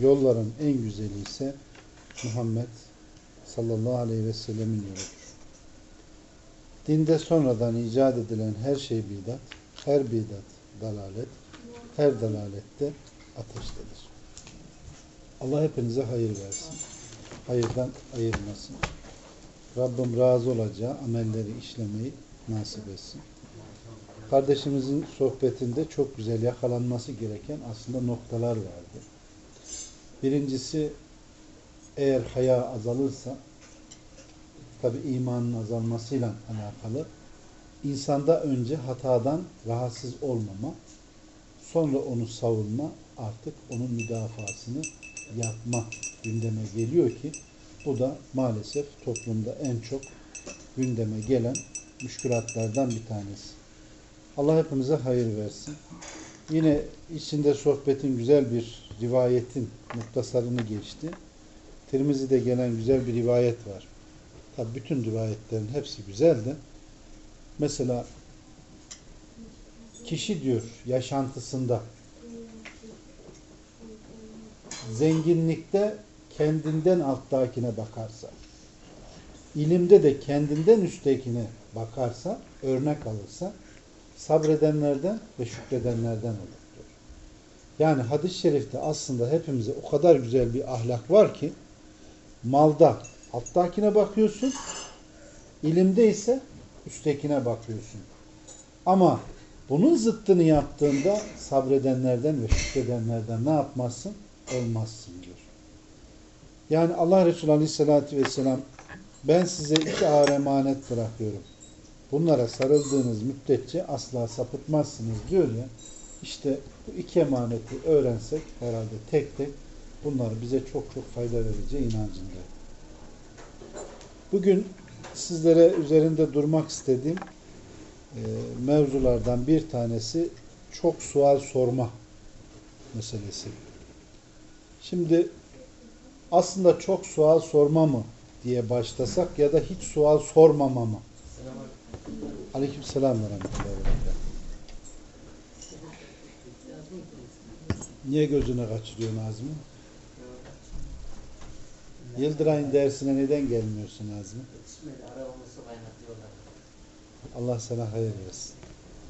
yolların en güzeli ise Muhammed sallallahu aleyhi ve sellemin yoludur. Dinde sonradan icat edilen her şey bidat, her bidat dalalet, her dalalette ateştedir. Allah hepinize hayır versin. Hayırdan ayırmasın. Rabbim razı olacağı amelleri işlemeyi nasip etsin. Kardeşimizin sohbetinde çok güzel yakalanması gereken aslında noktalar vardı. Birincisi eğer haya azalırsa tabi imanın azalmasıyla alakalı insanda önce hatadan rahatsız olmama sonra onu savunma artık onun müdafasını yapma gündeme geliyor ki bu da maalesef toplumda en çok gündeme gelen müşkülatlardan bir tanesi. Allah hepimize hayır versin. Yine içinde sohbetin güzel bir rivayetin muktasarını geçti. Tirmizi'de gelen güzel bir rivayet var. Tabi bütün rivayetlerin hepsi güzel de mesela kişi diyor yaşantısında zenginlikte kendinden alttakine bakarsa ilimde de kendinden üsttekine bakarsa örnek alırsa sabredenlerden ve şükredenlerden olur. Yani hadis-i şerifte aslında hepimize o kadar güzel bir ahlak var ki malda alttakine bakıyorsun ilimde ise üsttekine bakıyorsun. Ama bunun zıttını yaptığında sabredenlerden ve şükredenlerden ne yapmazsın? Olmazsın diyor. Yani Allah Resulü Aleyhisselatü Vesselam ben size iki ağır emanet bırakıyorum. Bunlara sarıldığınız müddetçe asla sapıtmazsınız diyor ya. İşte bu iki emaneti öğrensek herhalde tek tek bunlar bize çok çok fayda vereceği inancındayım. Bugün sizlere üzerinde durmak istediğim e, mevzulardan bir tanesi çok sual sorma meselesi. Şimdi aslında çok sual sorma mı diye başlasak ya da hiç sual sormama mı? Aleyküm selam ve rahmetullahi ve Niye gözüne kaçırıyor Nazmi? Yıldıray'ın dersine neden gelmiyorsun Nazmi? Allah sana hayır versin.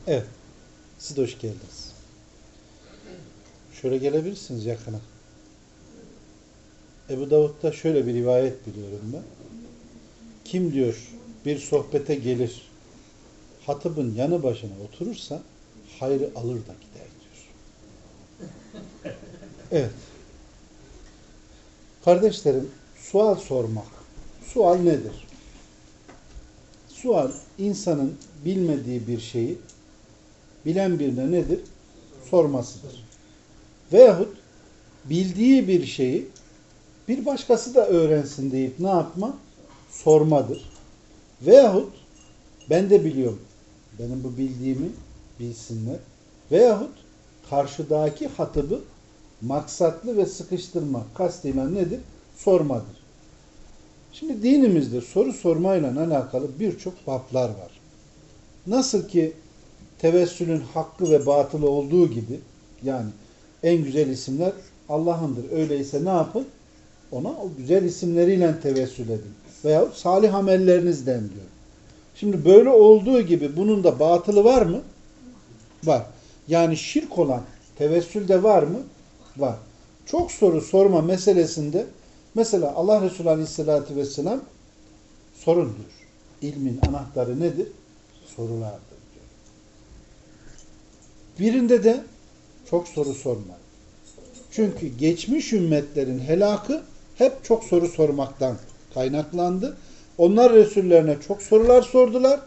Evet. Siz de hoş geldiniz. Şöyle gelebilirsiniz yakına. Ebu Davud'da şöyle bir rivayet biliyorum ben. Kim diyor bir sohbete gelir hatıbın yanı başına oturursa hayrı alır da gider. Evet. Kardeşlerim sual sormak. Sual nedir? Sual insanın bilmediği bir şeyi bilen birine nedir? Sormasıdır. Veyahut bildiği bir şeyi bir başkası da öğrensin deyip ne yapma? Sormadır. Veyahut ben de biliyorum. Benim bu bildiğimi bilsinler. Veyahut karşıdaki hatıbı maksatlı ve sıkıştırma kastıyla nedir? Sormadır. Şimdi dinimizde soru sormayla alakalı birçok bablar var. Nasıl ki tevessülün hakkı ve batılı olduğu gibi yani en güzel isimler Allah'ındır. Öyleyse ne yapın? Ona o güzel isimleriyle tevessül edin. Veya salih amellerinizden diyor. Şimdi böyle olduğu gibi bunun da batılı var mı? Var. Yani şirk olan tevessülde var mı? Var. Çok soru sorma meselesinde mesela Allah Resulü Aleyhisselatü Vesselam sorun diyor. İlmin anahtarı nedir? Sorulardır diyor. Birinde de çok soru sorma. Çünkü geçmiş ümmetlerin helakı hep çok soru sormaktan kaynaklandı. Onlar Resullerine çok sorular sordular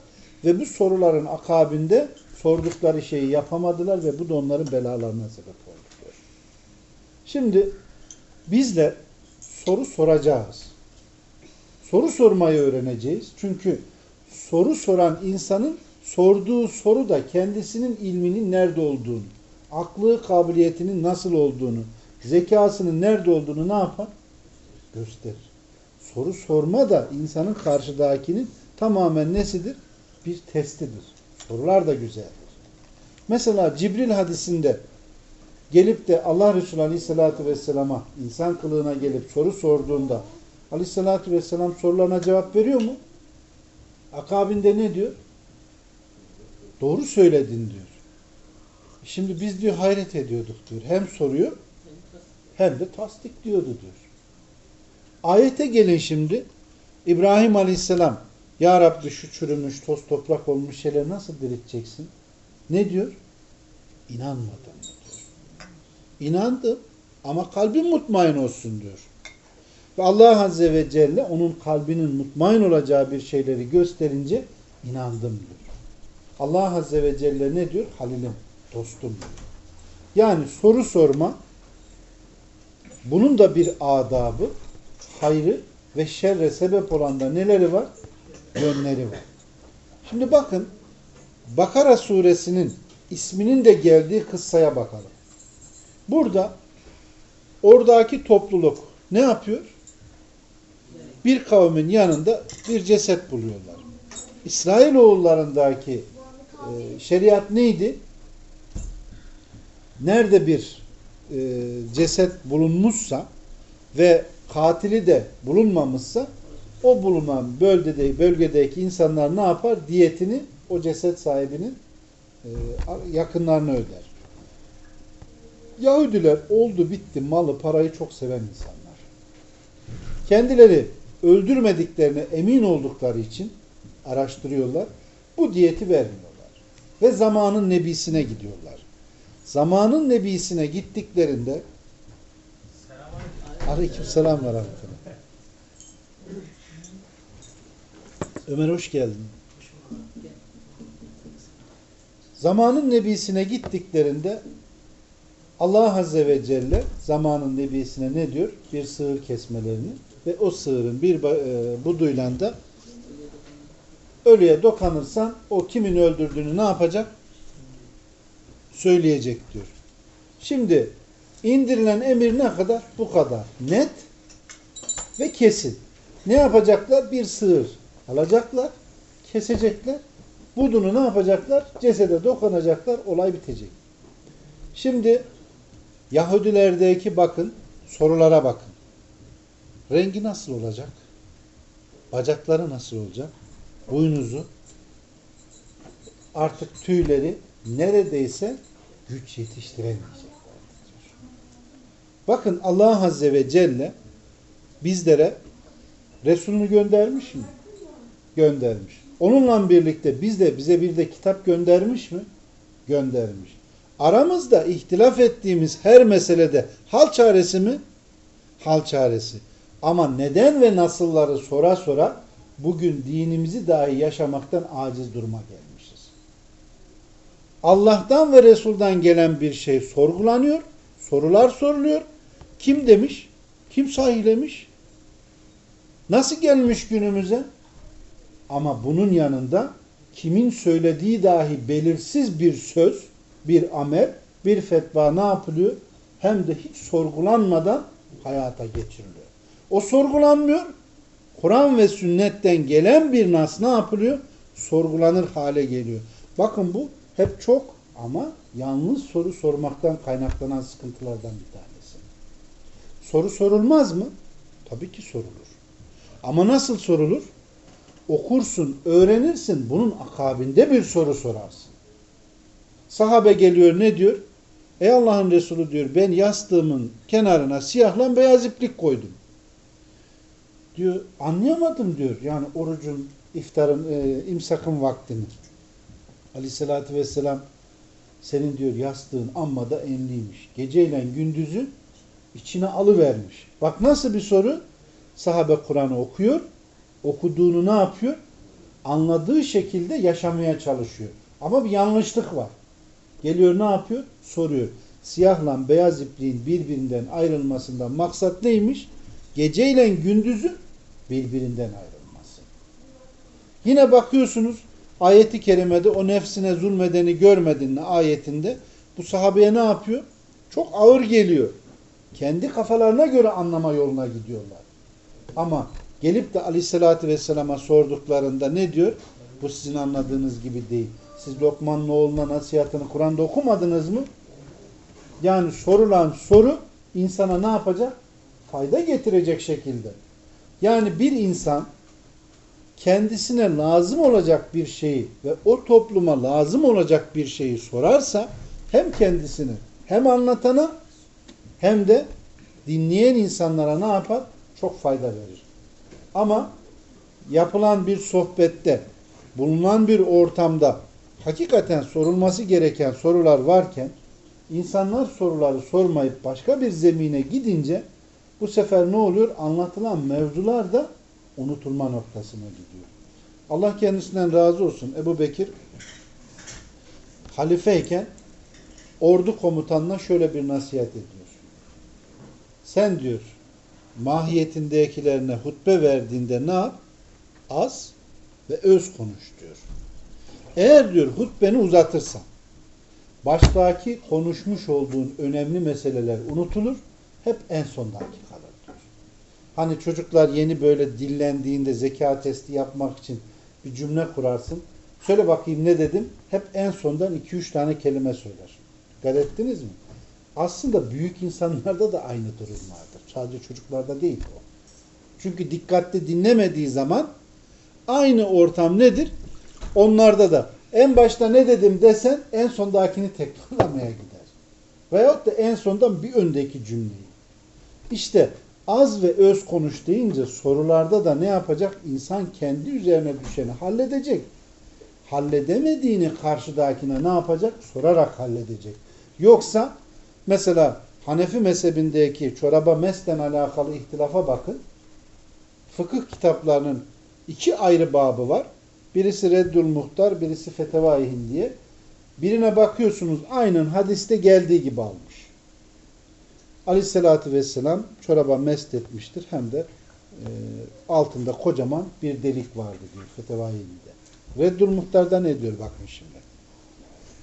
ve bu soruların akabinde sordukları şeyi yapamadılar ve bu da onların belalarına sebep Şimdi Bizler soru soracağız. Soru sormayı öğreneceğiz. Çünkü soru soran insanın sorduğu soru da kendisinin ilminin nerede olduğunu, aklı kabiliyetinin nasıl olduğunu, zekasının nerede olduğunu ne yapar? Gösterir. Soru sorma da insanın karşıdakinin tamamen nesidir? Bir testidir. Sorular da güzeldir. Mesela Cibril hadisinde gelip de Allah Resulü Aleyhisselatü Vesselam'a insan kılığına gelip soru sorduğunda Aleyhisselatü Vesselam sorularına cevap veriyor mu? Akabinde ne diyor? Doğru söyledin diyor. Şimdi biz diyor hayret ediyorduk diyor. Hem soruyor hem de tasdik diyordu diyor. Ayete gelin şimdi. İbrahim Aleyhisselam Ya Rabbi şu çürümüş, toz toprak olmuş şeyleri nasıl dirilteceksin? Ne diyor? İnanmadım diyor. İnandım ama kalbim mutmain olsun diyor. Ve Allah Azze ve Celle onun kalbinin mutmain olacağı bir şeyleri gösterince inandım diyor. Allah Azze ve Celle ne diyor? Halilim, dostum diyor. Yani soru sorma bunun da bir adabı, hayrı ve şerre sebep olan da neleri var? Yönleri var. Şimdi bakın Bakara suresinin isminin de geldiği kıssaya bakalım. Burada oradaki topluluk ne yapıyor? Bir kavmin yanında bir ceset buluyorlar. İsrailoğullarındaki e, şeriat neydi? Nerede bir e, ceset bulunmuşsa ve katili de bulunmamışsa o bulunan bölgede, bölgedeki insanlar ne yapar? Diyetini o ceset sahibinin e, yakınlarına öder. Yahudiler oldu bitti malı parayı çok seven insanlar. Kendileri öldürmediklerine emin oldukları için araştırıyorlar. Bu diyeti vermiyorlar. Ve zamanın nebisine gidiyorlar. Zamanın nebisine gittiklerinde Aleyküm selam ve rahmetullah. Ömer hoş geldin. Zamanın nebisine gittiklerinde Allah Azze ve Celle zamanın nebisine ne diyor? Bir sığır kesmelerini ve o sığırın bir e, buduyla da ölüye dokanırsan o kimin öldürdüğünü ne yapacak? Söyleyecek diyor. Şimdi indirilen emir ne kadar? Bu kadar. Net ve kesin. Ne yapacaklar? Bir sığır alacaklar, kesecekler. Budunu ne yapacaklar? Cesede dokunacaklar, olay bitecek. Şimdi Yahudilerdeki bakın, sorulara bakın. Rengi nasıl olacak? Bacakları nasıl olacak? Boynuzu, artık tüyleri neredeyse güç yetiştiremeyecek. Bakın Allah Azze ve Celle bizlere Resulünü göndermiş mi? Göndermiş. Onunla birlikte biz de bize bir de kitap göndermiş mi? Göndermiş. Aramızda ihtilaf ettiğimiz her meselede hal çaresi mi? Hal çaresi. Ama neden ve nasılları sora sora bugün dinimizi dahi yaşamaktan aciz duruma gelmişiz. Allah'tan ve Resul'dan gelen bir şey sorgulanıyor, sorular soruluyor. Kim demiş? Kim sahihlemiş? Nasıl gelmiş günümüze? Ama bunun yanında kimin söylediği dahi belirsiz bir söz, bir amel, bir fetva ne yapılıyor? Hem de hiç sorgulanmadan hayata geçiriliyor. O sorgulanmıyor. Kur'an ve sünnetten gelen bir nas ne yapılıyor? Sorgulanır hale geliyor. Bakın bu hep çok ama yalnız soru sormaktan kaynaklanan sıkıntılardan bir tanesi. Soru sorulmaz mı? Tabii ki sorulur. Ama nasıl sorulur? Okursun, öğrenirsin. Bunun akabinde bir soru sorarsın. Sahabe geliyor ne diyor? Ey Allah'ın Resulü diyor ben yastığımın kenarına siyahla beyaz iplik koydum. Diyor anlayamadım diyor. Yani orucun, iftarın, e, imsakın vaktini. Aleyhissalatü vesselam senin diyor yastığın amma da enliymiş. Geceyle gündüzü içine alıvermiş. Bak nasıl bir soru? Sahabe Kur'an'ı okuyor. Okuduğunu ne yapıyor? Anladığı şekilde yaşamaya çalışıyor. Ama bir yanlışlık var. Geliyor ne yapıyor? Soruyor. siyahla beyaz ipliğin birbirinden ayrılmasından maksat neymiş? Geceyle gündüzün birbirinden ayrılması. Yine bakıyorsunuz ayeti kerimede o nefsine zulmedeni görmedin mi ayetinde bu sahabeye ne yapıyor? Çok ağır geliyor. Kendi kafalarına göre anlama yoluna gidiyorlar. Ama gelip de aleyhissalatü vesselama sorduklarında ne diyor? Bu sizin anladığınız gibi değil. Siz Lokman'ın oğluna nasihatını Kur'an'da okumadınız mı? Yani sorulan soru insana ne yapacak? Fayda getirecek şekilde. Yani bir insan kendisine lazım olacak bir şeyi ve o topluma lazım olacak bir şeyi sorarsa hem kendisine hem anlatana hem de dinleyen insanlara ne yapar? Çok fayda verir. Ama yapılan bir sohbette, bulunan bir ortamda hakikaten sorulması gereken sorular varken insanlar soruları sormayıp başka bir zemine gidince bu sefer ne oluyor? Anlatılan mevzular da unutulma noktasına gidiyor. Allah kendisinden razı olsun. Ebu Bekir halifeyken ordu komutanına şöyle bir nasihat ediyor. Sen diyor mahiyetindekilerine hutbe verdiğinde ne yap? Az ve öz konuş diyor. Eğer diyor hutbeni uzatırsan baştaki konuşmuş olduğun önemli meseleler unutulur. Hep en sondaki kalır diyor. Hani çocuklar yeni böyle dillendiğinde zeka testi yapmak için bir cümle kurarsın. Söyle bakayım ne dedim? Hep en sondan 2-3 tane kelime söyler. Dikkat ettiniz mi? Aslında büyük insanlarda da aynı durum vardır. Sadece çocuklarda değil o. Çünkü dikkatli dinlemediği zaman aynı ortam nedir? Onlarda da en başta ne dedim desen en sondakini tekrarlamaya gider. Veyahut da en sondan bir öndeki cümleyi. İşte az ve öz konuş deyince sorularda da ne yapacak? İnsan kendi üzerine düşeni halledecek. Halledemediğini karşıdakine ne yapacak? Sorarak halledecek. Yoksa mesela Hanefi mezhebindeki çoraba meslen alakalı ihtilafa bakın. Fıkıh kitaplarının iki ayrı babı var. Birisi Reddül Muhtar, birisi Fetevai Hindiye. Birine bakıyorsunuz aynen hadiste geldiği gibi almış. Aleyhissalatü vesselam çoraba mest etmiştir. Hem de e, altında kocaman bir delik vardı diyor Fetevai Hindiye. Reddül Muhtar'da ne diyor bakın şimdi.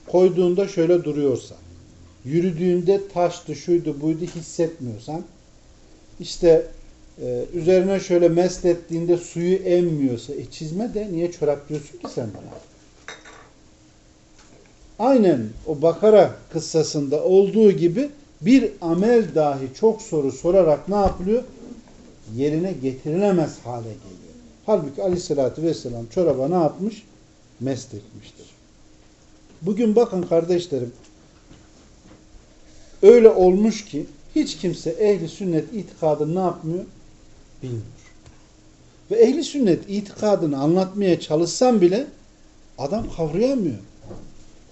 Koyduğunda şöyle duruyorsa, yürüdüğünde taştı, şuydu, buydu hissetmiyorsan, işte e, üzerine şöyle mest ettiğinde suyu emmiyorsa, e çizme de niye çorap diyorsun ki sen bana? Aynen o Bakara kıssasında olduğu gibi bir amel dahi çok soru sorarak ne yapılıyor? Yerine getirilemez hale geliyor. Halbuki aleyhissalatü vesselam çoraba ne yapmış? Mest. Bugün bakın kardeşlerim öyle olmuş ki hiç kimse ehli sünnet itikadını ne yapmıyor? Bilmiyor. Ve ehli sünnet itikadını anlatmaya çalışsam bile adam kavrayamıyor.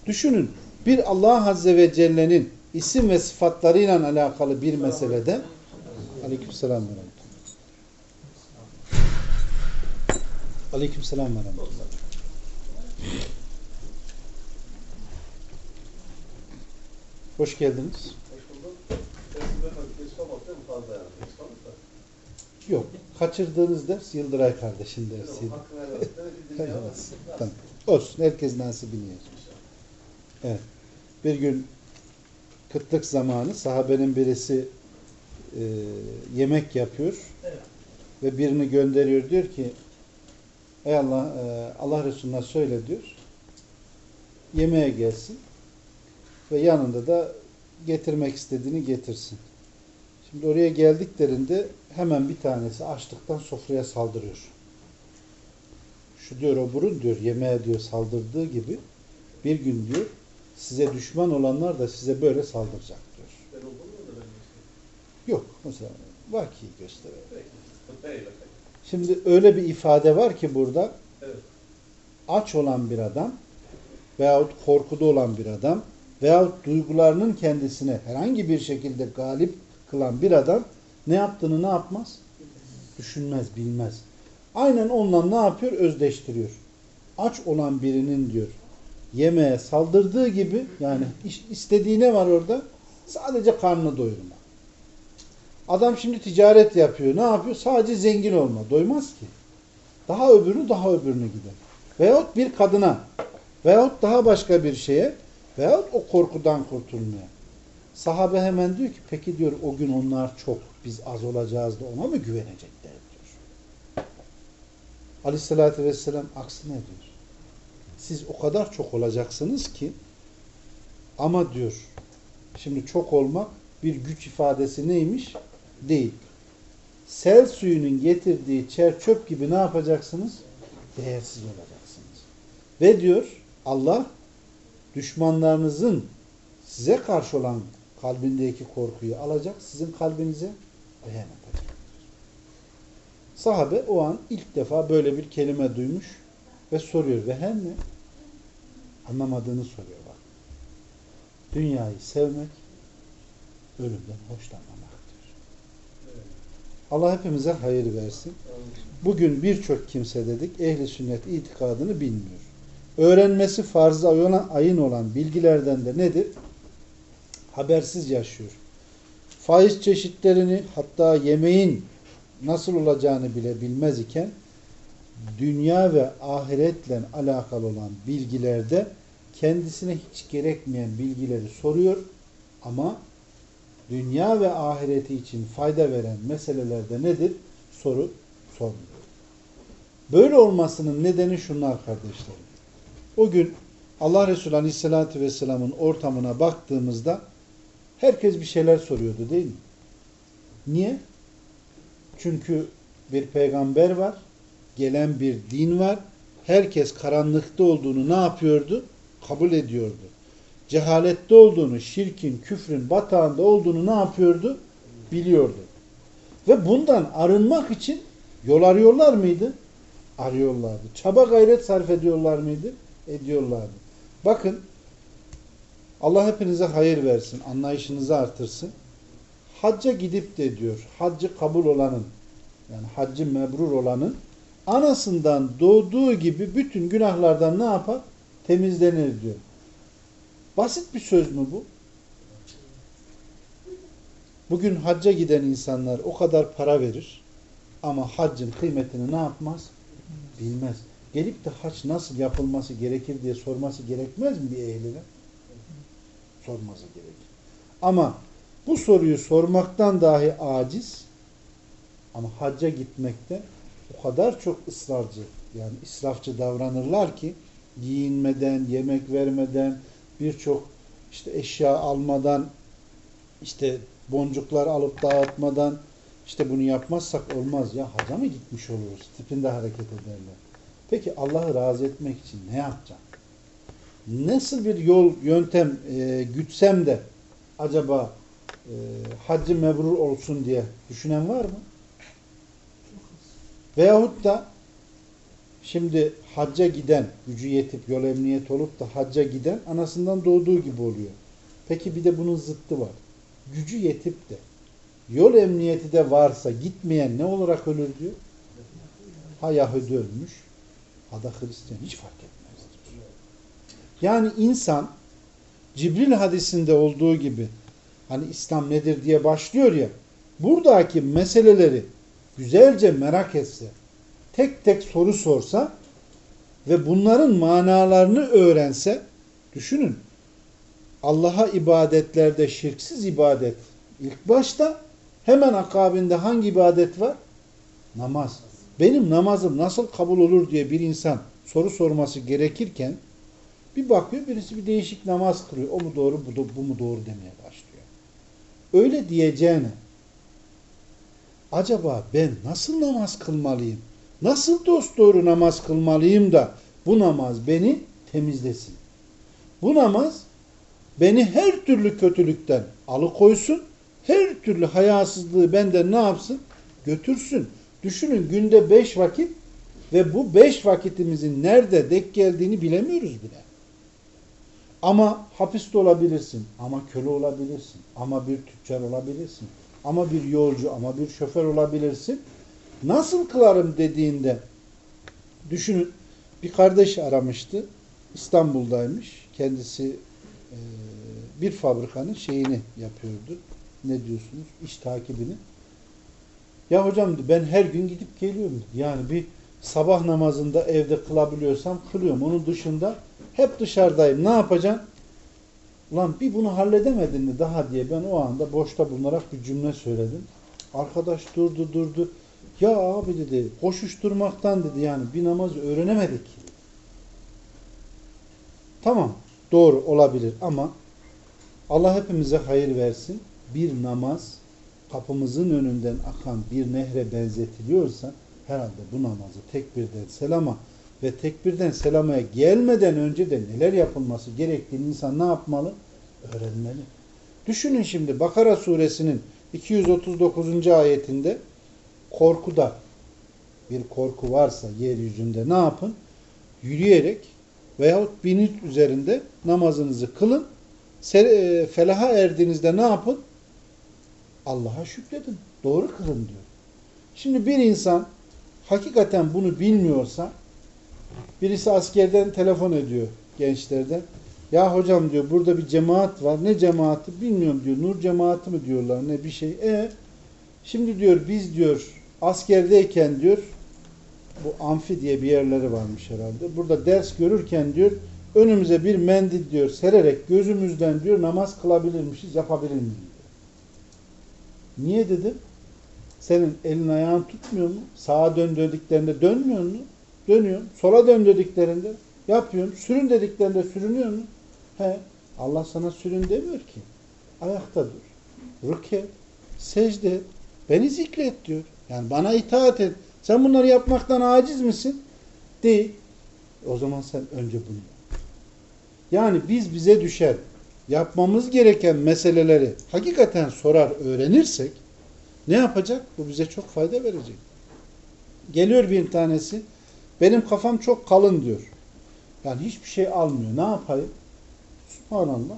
Düşünün bir Allah Azze ve Celle'nin isim ve sıfatlarıyla alakalı bir meselede Aleykümselam ve rahmetullah. Aleykümselam ve rahmetullah. Hoş geldiniz. Yok. Kaçırdığınız ders Yıldıray kardeşin dersiydi. Evet. tamam. Olsun. Herkes nasibini yer. Evet. Bir gün kıtlık zamanı sahabenin birisi e, yemek yapıyor Evet. ve birini gönderiyor diyor ki Ey Allah e, Allah Resulüne söyle diyor yemeğe gelsin ve yanında da getirmek istediğini getirsin. Şimdi oraya geldiklerinde hemen bir tanesi açlıktan sofraya saldırıyor. Şu diyor o burun diyor yemeğe diyor saldırdığı gibi bir gün diyor size düşman olanlar da size böyle saldıracak diyor. Ben oldum mu da ben Yok mesela vaki gösteriyor. Peki. Peki efendim. Şimdi öyle bir ifade var ki burada aç olan bir adam veyahut korkuda olan bir adam veyahut duygularının kendisine herhangi bir şekilde galip kılan bir adam ne yaptığını ne yapmaz? Düşünmez, bilmez. Aynen onunla ne yapıyor? Özdeştiriyor. Aç olan birinin diyor yemeğe saldırdığı gibi yani iş- istediği ne var orada? Sadece karnını doyurma. Adam şimdi ticaret yapıyor. Ne yapıyor? Sadece zengin olma. Doymaz ki. Daha öbürü daha öbürünü gider. Veyahut bir kadına veyahut daha başka bir şeye veyahut o korkudan kurtulmaya. Sahabe hemen diyor ki peki diyor o gün onlar çok biz az olacağız da ona mı güvenecekler diyor. Aleyhissalatü vesselam aksine diyor. Siz o kadar çok olacaksınız ki ama diyor şimdi çok olmak bir güç ifadesi neymiş? Değil. Sel suyunun getirdiği çer çöp gibi ne yapacaksınız? Değersiz olacaksınız. Ve diyor Allah düşmanlarınızın size karşı olan kalbindeki korkuyu alacak, sizin kalbinize beyan yapacak. Sahabe o an ilk defa böyle bir kelime duymuş ve soruyor. Ve hem ne? Anlamadığını soruyor bak. Dünyayı sevmek, ölümden hoşlanmamaktır. Allah hepimize hayır versin. Bugün birçok kimse dedik ehli sünnet itikadını bilmiyor. Öğrenmesi farzı olan, ayın olan bilgilerden de nedir? Habersiz yaşıyor. Faiz çeşitlerini hatta yemeğin nasıl olacağını bile bilmez iken dünya ve ahiretle alakalı olan bilgilerde kendisine hiç gerekmeyen bilgileri soruyor ama dünya ve ahireti için fayda veren meselelerde nedir? Soru sormuyor. Böyle olmasının nedeni şunlar kardeşlerim. O gün Allah Resulü Aleyhisselatü Vesselam'ın ortamına baktığımızda herkes bir şeyler soruyordu değil mi? Niye? Çünkü bir peygamber var, gelen bir din var. Herkes karanlıkta olduğunu ne yapıyordu? Kabul ediyordu. Cehalette olduğunu, şirkin, küfrün batağında olduğunu ne yapıyordu? Biliyordu. Ve bundan arınmak için yol arıyorlar mıydı? Arıyorlardı. Çaba gayret sarf ediyorlar mıydı? Ediyorlardı. Bakın Allah hepinize hayır versin, anlayışınızı artırsın. Hacca gidip de diyor, haccı kabul olanın, yani haccı mebrur olanın anasından doğduğu gibi bütün günahlardan ne yapar? Temizlenir diyor. Basit bir söz mü bu? Bugün hacca giden insanlar o kadar para verir ama haccın kıymetini ne yapmaz? Bilmez. Gelip de hac nasıl yapılması gerekir diye sorması gerekmez mi bir ehline? Sorması gerekir. Ama bu soruyu sormaktan dahi aciz ama hacca gitmekte o kadar çok ısrarcı yani israfçı davranırlar ki giyinmeden, yemek vermeden, birçok işte eşya almadan, işte boncuklar alıp dağıtmadan işte bunu yapmazsak olmaz ya haca mı gitmiş oluruz tipinde hareket ederler. Peki Allah'ı razı etmek için ne yapacağım? Nasıl bir yol, yöntem e, gütsem de acaba e, haccı mebrur olsun diye düşünen var mı? Veyahut da şimdi hacca giden, gücü yetip yol emniyet olup da hacca giden anasından doğduğu gibi oluyor. Peki bir de bunun zıttı var. Gücü yetip de yol emniyeti de varsa gitmeyen ne olarak ölür diyor? Ha Yahudi ölmüş, ha da Hristiyan hiç fark etmez. Yani insan Cibril hadisinde olduğu gibi hani İslam nedir diye başlıyor ya buradaki meseleleri güzelce merak etse tek tek soru sorsa ve bunların manalarını öğrense düşünün Allah'a ibadetlerde şirksiz ibadet ilk başta hemen akabinde hangi ibadet var? Namaz. Benim namazım nasıl kabul olur diye bir insan soru sorması gerekirken bir bakıyor birisi bir değişik namaz kılıyor. O mu doğru bu, bu mu doğru demeye başlıyor. Öyle diyeceğine acaba ben nasıl namaz kılmalıyım? Nasıl dosdoğru namaz kılmalıyım da bu namaz beni temizlesin? Bu namaz beni her türlü kötülükten alıkoysun, her türlü hayasızlığı benden ne yapsın? Götürsün. Düşünün günde beş vakit ve bu beş vakitimizin nerede denk geldiğini bilemiyoruz bile. Ama hapiste olabilirsin, ama köle olabilirsin, ama bir tüccar olabilirsin, ama bir yolcu, ama bir şoför olabilirsin. Nasıl kılarım dediğinde düşünün bir kardeş aramıştı. İstanbul'daymış. Kendisi e, bir fabrikanın şeyini yapıyordu. Ne diyorsunuz? İş takibini. Ya hocam ben her gün gidip geliyorum. Yani bir sabah namazında evde kılabiliyorsam kılıyorum. Onun dışında hep dışarıdayım. Ne yapacaksın? Ulan bir bunu halledemedin mi daha diye ben o anda boşta bulunarak bir cümle söyledim. Arkadaş durdu durdu. Ya abi dedi koşuşturmaktan dedi yani bir namaz öğrenemedik. Tamam doğru olabilir ama Allah hepimize hayır versin. Bir namaz kapımızın önünden akan bir nehre benzetiliyorsa herhalde bu namazı tekbirden selama ve tekbirden selamaya gelmeden önce de neler yapılması gerektiğini insan ne yapmalı? Öğrenmeli. Düşünün şimdi Bakara suresinin 239. ayetinde korkuda bir korku varsa yeryüzünde ne yapın? Yürüyerek veyahut binit üzerinde namazınızı kılın. E, Felaha erdiğinizde ne yapın? Allah'a şükredin. Doğru kılın diyor. Şimdi bir insan hakikaten bunu bilmiyorsa birisi askerden telefon ediyor gençlerden. Ya hocam diyor burada bir cemaat var. Ne cemaati bilmiyorum diyor. Nur cemaati mi diyorlar ne bir şey. E şimdi diyor biz diyor askerdeyken diyor bu amfi diye bir yerleri varmış herhalde. Burada ders görürken diyor önümüze bir mendil diyor sererek gözümüzden diyor namaz kılabilirmişiz yapabilir miyiz? Niye dedim? Senin elin ayağın tutmuyor mu? Sağa dön dediklerinde dönmüyor mu? Dönüyorsun. Sola dön dediklerinde yapıyorsun. Sürün dediklerinde sürünüyor mu? He. Allah sana sürün demiyor ki. Ayakta dur. Rüke, secde et. Beni zikret diyor. Yani bana itaat et. Sen bunları yapmaktan aciz misin? Değil. O zaman sen önce bunu yap. Yani biz bize düşer yapmamız gereken meseleleri hakikaten sorar öğrenirsek ne yapacak? Bu bize çok fayda verecek. Geliyor bir tanesi benim kafam çok kalın diyor. Yani hiçbir şey almıyor. Ne yapayım? Subhanallah.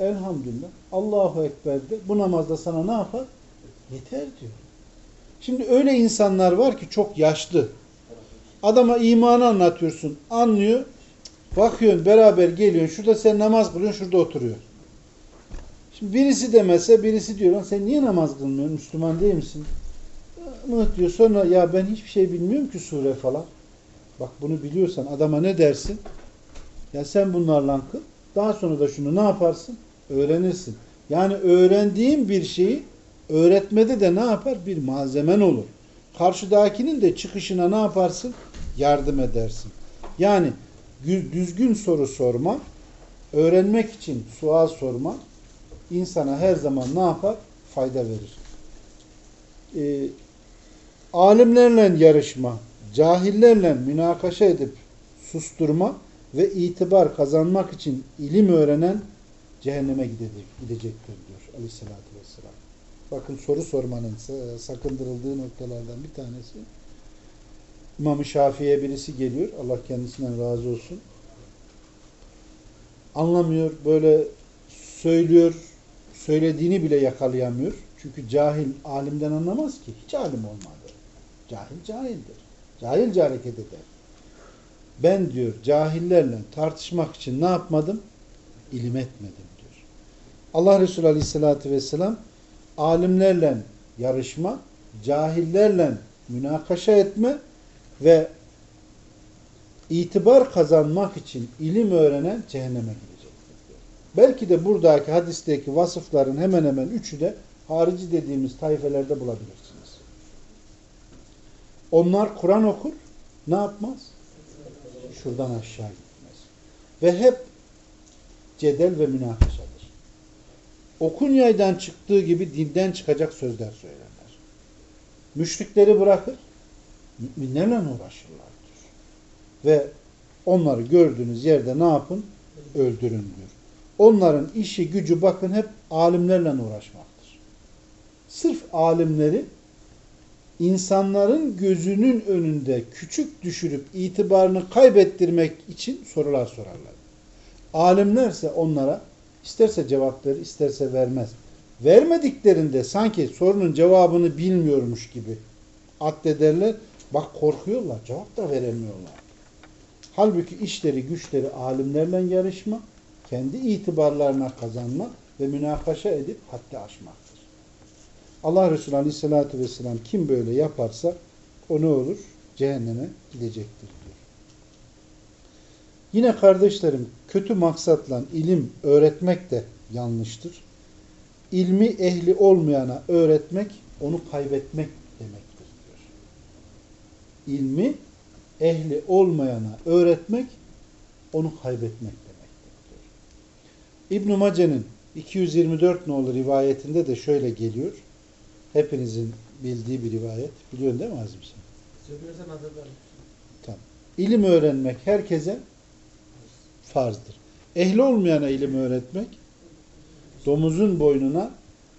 Elhamdülillah. Allahu Ekber de bu namazda sana ne yapar? Yeter diyor. Şimdi öyle insanlar var ki çok yaşlı. Adama imanı anlatıyorsun. Anlıyor. Bakıyorsun beraber geliyorsun. Şurada sen namaz kılıyorsun. Şurada oturuyor. Şimdi birisi demese birisi diyor sen niye namaz kılmıyorsun? Müslüman değil misin? Mıh diyor. Sonra ya ben hiçbir şey bilmiyorum ki sure falan. Bak bunu biliyorsan adama ne dersin? Ya sen bunlarla kıl. Daha sonra da şunu ne yaparsın? Öğrenirsin. Yani öğrendiğin bir şeyi öğretmede de ne yapar? Bir malzemen olur. Karşıdakinin de çıkışına ne yaparsın? Yardım edersin. Yani gü- düzgün soru sorma, öğrenmek için sual sorma insana her zaman ne yapar? Fayda verir. Ee, alimlerle yarışma, cahillerle münakaşa edip susturma ve itibar kazanmak için ilim öğrenen cehenneme gidecek, gidecektir diyor aleyhissalatü vesselam. Bakın soru sormanın sa- sakındırıldığı noktalardan bir tanesi. İmam-ı Şafii'ye birisi geliyor. Allah kendisinden razı olsun. Anlamıyor, böyle söylüyor, söylediğini bile yakalayamıyor. Çünkü cahil alimden anlamaz ki. Hiç alim olmadı. Cahil cahildir. Cahilce hareket eder. Ben diyor cahillerle tartışmak için ne yapmadım? İlim etmedim diyor. Allah Resulü Aleyhisselatü Vesselam alimlerle yarışma, cahillerle münakaşa etme ve itibar kazanmak için ilim öğrenen cehenneme gidecektir diyor. Belki de buradaki hadisteki vasıfların hemen hemen üçü de harici dediğimiz tayfelerde bulabilirsiniz. Onlar Kur'an okur, ne yapmaz? Şuradan aşağı gitmez. Ve hep cedel ve münakaşadır. Okun yaydan çıktığı gibi dinden çıkacak sözler söylerler. Müşrikleri bırakır, müminlerle uğraşırlar diyor. Ve onları gördüğünüz yerde ne yapın? Öldürün diyor. Onların işi gücü bakın hep alimlerle uğraşmaktır. Sırf alimleri insanların gözünün önünde küçük düşürüp itibarını kaybettirmek için sorular sorarlar. Alimlerse onlara isterse cevap verir, isterse vermez. Vermediklerinde sanki sorunun cevabını bilmiyormuş gibi addederler. Bak korkuyorlar, cevap da veremiyorlar. Halbuki işleri, güçleri alimlerle yarışma, kendi itibarlarına kazanma ve münakaşa edip haddi aşmaktır. Allah Resulü Aleyhisselatü Vesselam kim böyle yaparsa o ne olur? Cehenneme gidecektir diyor. Yine kardeşlerim kötü maksatla ilim öğretmek de yanlıştır. İlmi ehli olmayana öğretmek onu kaybetmek demektir diyor. İlmi ehli olmayana öğretmek onu kaybetmek. İbn Mace'nin 224 nolu rivayetinde de şöyle geliyor. Hepinizin bildiği bir rivayet. Biliyorsun değil mi Azim sen? Tamam. İlim öğrenmek herkese farzdır. Ehli olmayana ilim öğretmek domuzun boynuna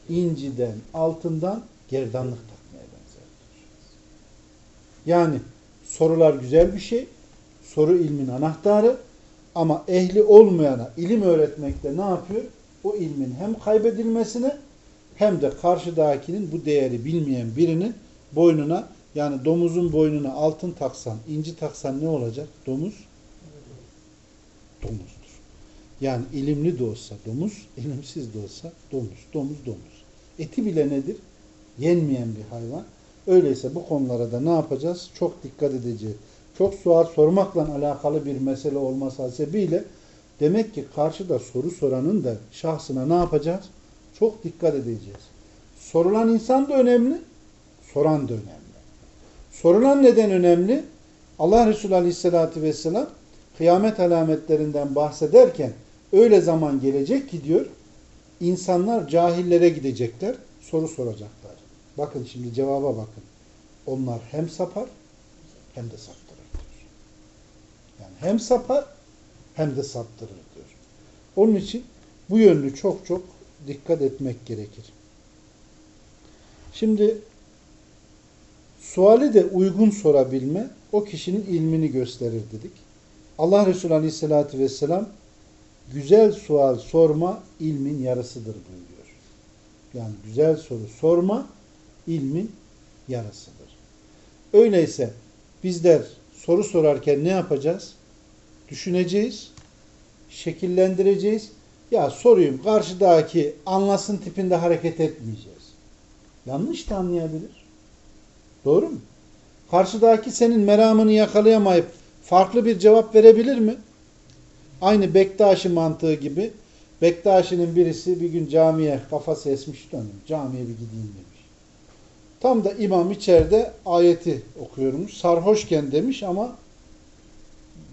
inciden, altından gerdanlık takmaya benzerdir. Yani sorular güzel bir şey. Soru ilmin anahtarı ama ehli olmayana ilim öğretmekte ne yapıyor? O ilmin hem kaybedilmesine hem de karşıdakinin bu değeri bilmeyen birinin boynuna yani domuzun boynuna altın taksan, inci taksan ne olacak? Domuz domuzdur. Yani ilimli de olsa domuz, ilimsiz de olsa domuz, domuz, domuz. Eti bile nedir? Yenmeyen bir hayvan. Öyleyse bu konulara da ne yapacağız? Çok dikkat edeceğiz. Çok sual sormakla alakalı bir mesele olması hasebiyle demek ki karşıda soru soranın da şahsına ne yapacağız? Çok dikkat edeceğiz. Sorulan insan da önemli, soran da önemli. Sorulan neden önemli? Allah Resulü Aleyhisselatü Vesselam kıyamet alametlerinden bahsederken öyle zaman gelecek ki diyor insanlar cahillere gidecekler, soru soracaklar. Bakın şimdi cevaba bakın. Onlar hem sapar hem de. Yani hem sapar hem de saptırır diyor. Onun için bu yönlü çok çok dikkat etmek gerekir. Şimdi suali de uygun sorabilme o kişinin ilmini gösterir dedik. Allah Resulü Aleyhisselatü Vesselam güzel sual sorma ilmin yarısıdır buyuruyor. Yani güzel soru sorma ilmin yarısıdır. Öyleyse bizler soru sorarken ne yapacağız? Düşüneceğiz, şekillendireceğiz. Ya soruyum karşıdaki anlasın tipinde hareket etmeyeceğiz. Yanlış da anlayabilir. Doğru mu? Karşıdaki senin meramını yakalayamayıp farklı bir cevap verebilir mi? Aynı Bektaşi mantığı gibi Bektaşi'nin birisi bir gün camiye kafası esmiş dönüyor. Camiye bir gideyim demiş. Tam da imam içeride ayeti okuyormuş. Sarhoşken demiş ama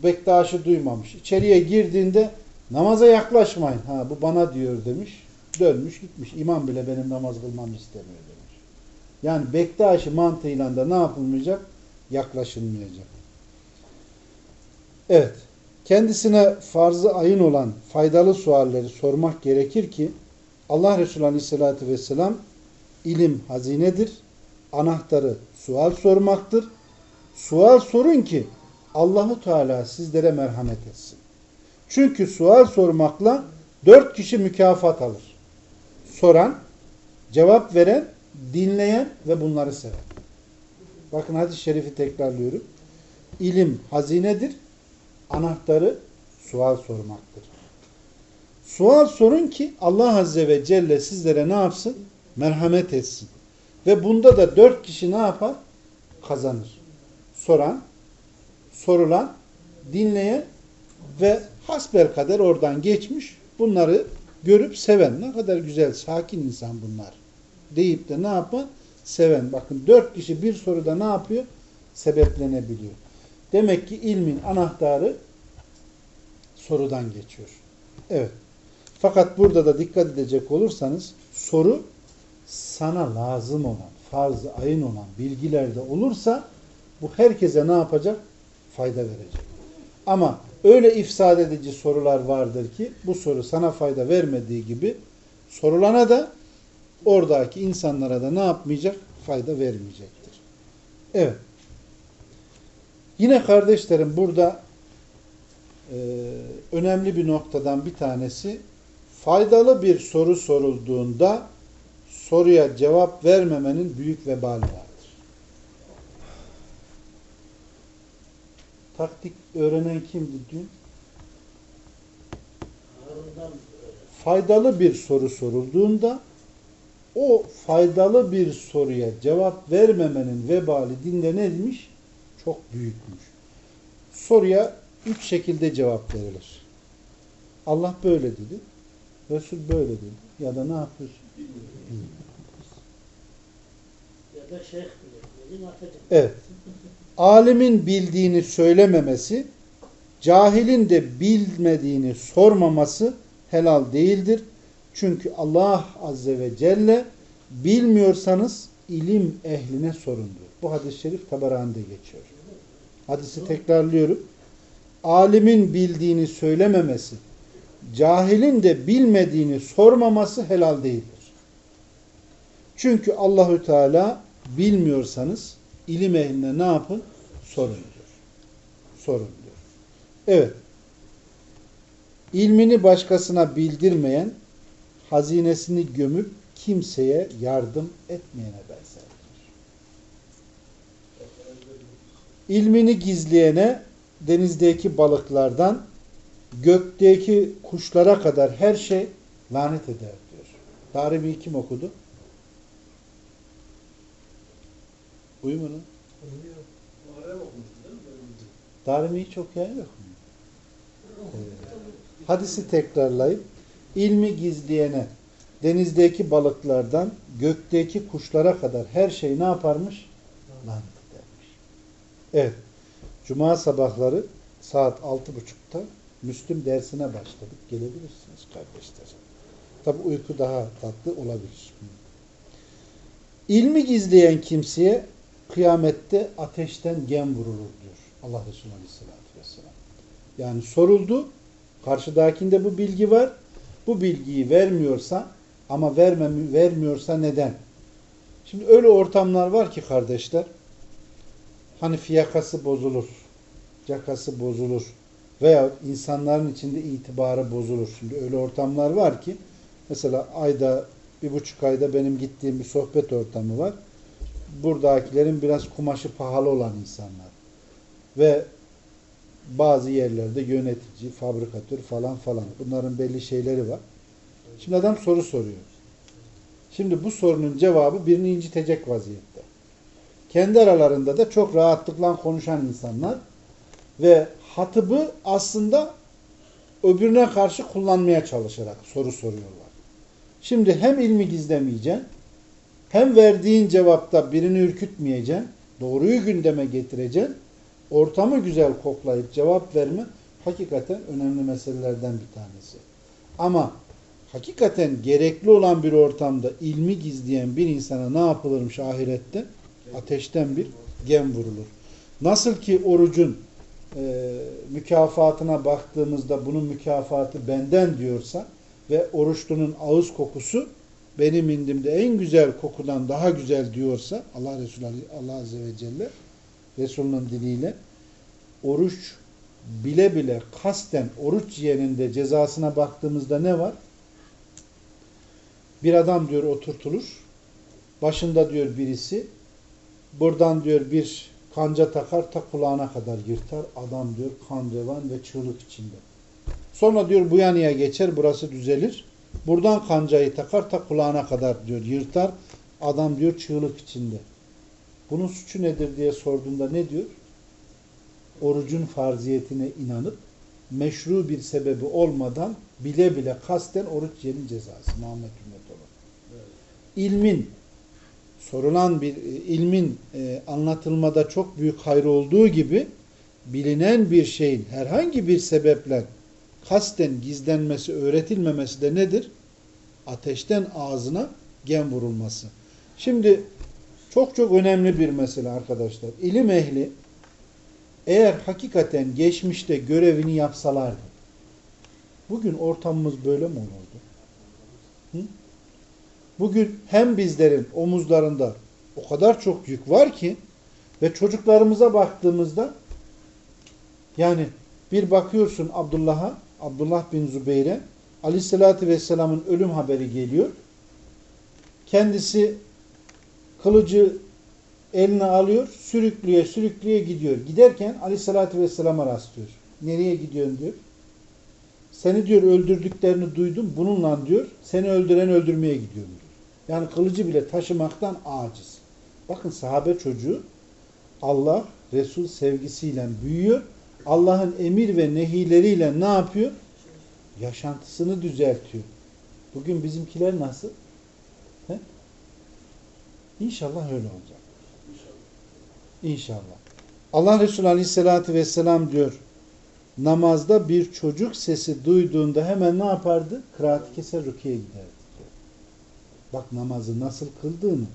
Bektaşi duymamış. İçeriye girdiğinde namaza yaklaşmayın. Ha bu bana diyor demiş. Dönmüş gitmiş. İmam bile benim namaz kılmamı istemiyor demiş. Yani Bektaşi mantığıyla da ne yapılmayacak? Yaklaşılmayacak. Evet. Kendisine farzı ayın olan faydalı sualleri sormak gerekir ki Allah Resulü Aleyhisselatü Vesselam ilim hazinedir. Anahtarı sual sormaktır. Sual sorun ki Allahu Teala sizlere merhamet etsin. Çünkü sual sormakla dört kişi mükafat alır. Soran, cevap veren, dinleyen ve bunları seven. Bakın hadis-i şerifi tekrarlıyorum. İlim hazinedir. Anahtarı sual sormaktır. Sual sorun ki Allah Azze ve Celle sizlere ne yapsın? Merhamet etsin. Ve bunda da dört kişi ne yapar? Kazanır. Soran, sorulan, dinleyen ve hasbel kader oradan geçmiş bunları görüp seven. Ne kadar güzel, sakin insan bunlar. Deyip de ne yapar? Seven. Bakın dört kişi bir soruda ne yapıyor? Sebeplenebiliyor. Demek ki ilmin anahtarı sorudan geçiyor. Evet. Fakat burada da dikkat edecek olursanız soru sana lazım olan, farz-ı ayın olan bilgilerde olursa bu herkese ne yapacak? Fayda verecek. Ama öyle ifsad edici sorular vardır ki bu soru sana fayda vermediği gibi sorulana da oradaki insanlara da ne yapmayacak? Fayda vermeyecektir. Evet. Yine kardeşlerim burada e, önemli bir noktadan bir tanesi faydalı bir soru sorulduğunda soruya cevap vermemenin büyük vebali vardır. Taktik öğrenen kimdi dün? faydalı bir soru sorulduğunda o faydalı bir soruya cevap vermemenin vebali dinde neymiş? Çok büyükmüş. Soruya üç şekilde cevap verilir. Allah böyle dedi. Resul böyle dedi. Ya da ne yapıyorsun? Ya da şeyh atacak. Evet. Alimin bildiğini söylememesi, cahilin de bilmediğini sormaması helal değildir. Çünkü Allah Azze ve Celle bilmiyorsanız ilim ehline sorun diyor. Bu hadis-i şerif Tabarani'de geçiyor. Hadisi tekrarlıyorum. Alimin bildiğini söylememesi, cahilin de bilmediğini sormaması helal değildir. Çünkü Allahü Teala bilmiyorsanız ilim ehline ne yapın? Sorun diyor. Sorun diyor. Evet. İlmini başkasına bildirmeyen, hazinesini gömüp kimseye yardım etmeyene benzerdir. İlmini gizleyene denizdeki balıklardan gökteki kuşlara kadar her şey lanet eder diyor. Darimi kim okudu? Uyumu lan? Darimi hiç okuyan yok mu? Ee, hadisi tekrarlayıp ilmi gizleyene denizdeki balıklardan gökteki kuşlara kadar her şey ne yaparmış? Lanet edermiş. Evet. Cuma sabahları saat altı buçukta Müslüm dersine başladık. Gelebilirsiniz kardeşler. Tabi uyku daha tatlı olabilir. İlmi gizleyen kimseye kıyamette ateşten gem vurulur diyor Allah Resulü Aleyhisselatü Vesselam. Yani soruldu, karşıdakinde bu bilgi var. Bu bilgiyi vermiyorsa ama vermem, vermiyorsa neden? Şimdi öyle ortamlar var ki kardeşler, hani fiyakası bozulur, cakası bozulur veya insanların içinde itibarı bozulur. Şimdi öyle ortamlar var ki, mesela ayda, bir buçuk ayda benim gittiğim bir sohbet ortamı var buradakilerin biraz kumaşı pahalı olan insanlar ve bazı yerlerde yönetici, fabrikatör falan falan. Bunların belli şeyleri var. Şimdi adam soru soruyor. Şimdi bu sorunun cevabı birini incitecek vaziyette. Kendi aralarında da çok rahatlıkla konuşan insanlar ve hatıbı aslında öbürüne karşı kullanmaya çalışarak soru soruyorlar. Şimdi hem ilmi gizlemeyeceksin hem verdiğin cevapta birini ürkütmeyeceksin, doğruyu gündeme getireceksin, ortamı güzel koklayıp cevap verme hakikaten önemli meselelerden bir tanesi. Ama hakikaten gerekli olan bir ortamda ilmi gizleyen bir insana ne yapılırmış ahirette? Ateşten bir gem vurulur. Nasıl ki orucun e, mükafatına baktığımızda bunun mükafatı benden diyorsa ve oruçlunun ağız kokusu benim indimde en güzel kokudan daha güzel diyorsa Allah Resulü Allah Azze ve Celle Resulünün diliyle oruç bile bile kasten oruç yiyeninde cezasına baktığımızda ne var? Bir adam diyor oturtulur. Başında diyor birisi buradan diyor bir kanca takar ta kulağına kadar yırtar. Adam diyor kan revan ve çığlık içinde. Sonra diyor bu yanıya geçer burası düzelir. Buradan kancayı takar ta kulağına kadar diyor yırtar. Adam diyor çığlık içinde. Bunun suçu nedir diye sorduğunda ne diyor? Orucun farziyetine inanıp meşru bir sebebi olmadan bile bile kasten oruç yiyenin cezası. Muhammed ümmet olur. İlmin sorulan bir ilmin e, anlatılmada çok büyük hayrı olduğu gibi bilinen bir şeyin herhangi bir sebeple kasten gizlenmesi, öğretilmemesi de nedir? Ateşten ağzına gem vurulması. Şimdi çok çok önemli bir mesele arkadaşlar. İlim ehli eğer hakikaten geçmişte görevini yapsalardı, bugün ortamımız böyle mi olurdu? Hı? Bugün hem bizlerin omuzlarında o kadar çok yük var ki ve çocuklarımıza baktığımızda yani bir bakıyorsun Abdullah'a Abdullah bin Zübeyir'e Aleyhisselatü Vesselam'ın ölüm haberi geliyor. Kendisi kılıcı eline alıyor, sürüklüye sürüklüye gidiyor. Giderken Aleyhisselatü Vesselam'a rastlıyor. Nereye gidiyorsun diyor. Seni diyor öldürdüklerini duydum. Bununla diyor seni öldüren öldürmeye gidiyorum diyor. Yani kılıcı bile taşımaktan aciz. Bakın sahabe çocuğu Allah Resul sevgisiyle büyüyor. Allah'ın emir ve nehileriyle ne yapıyor? Yaşantısını düzeltiyor. Bugün bizimkiler nasıl? He? İnşallah öyle olacak. İnşallah. Allah Resulü Aleyhisselatü Vesselam diyor namazda bir çocuk sesi duyduğunda hemen ne yapardı? Kıraat keser rüküye giderdi. diyor. Bak namazı nasıl kıldığını,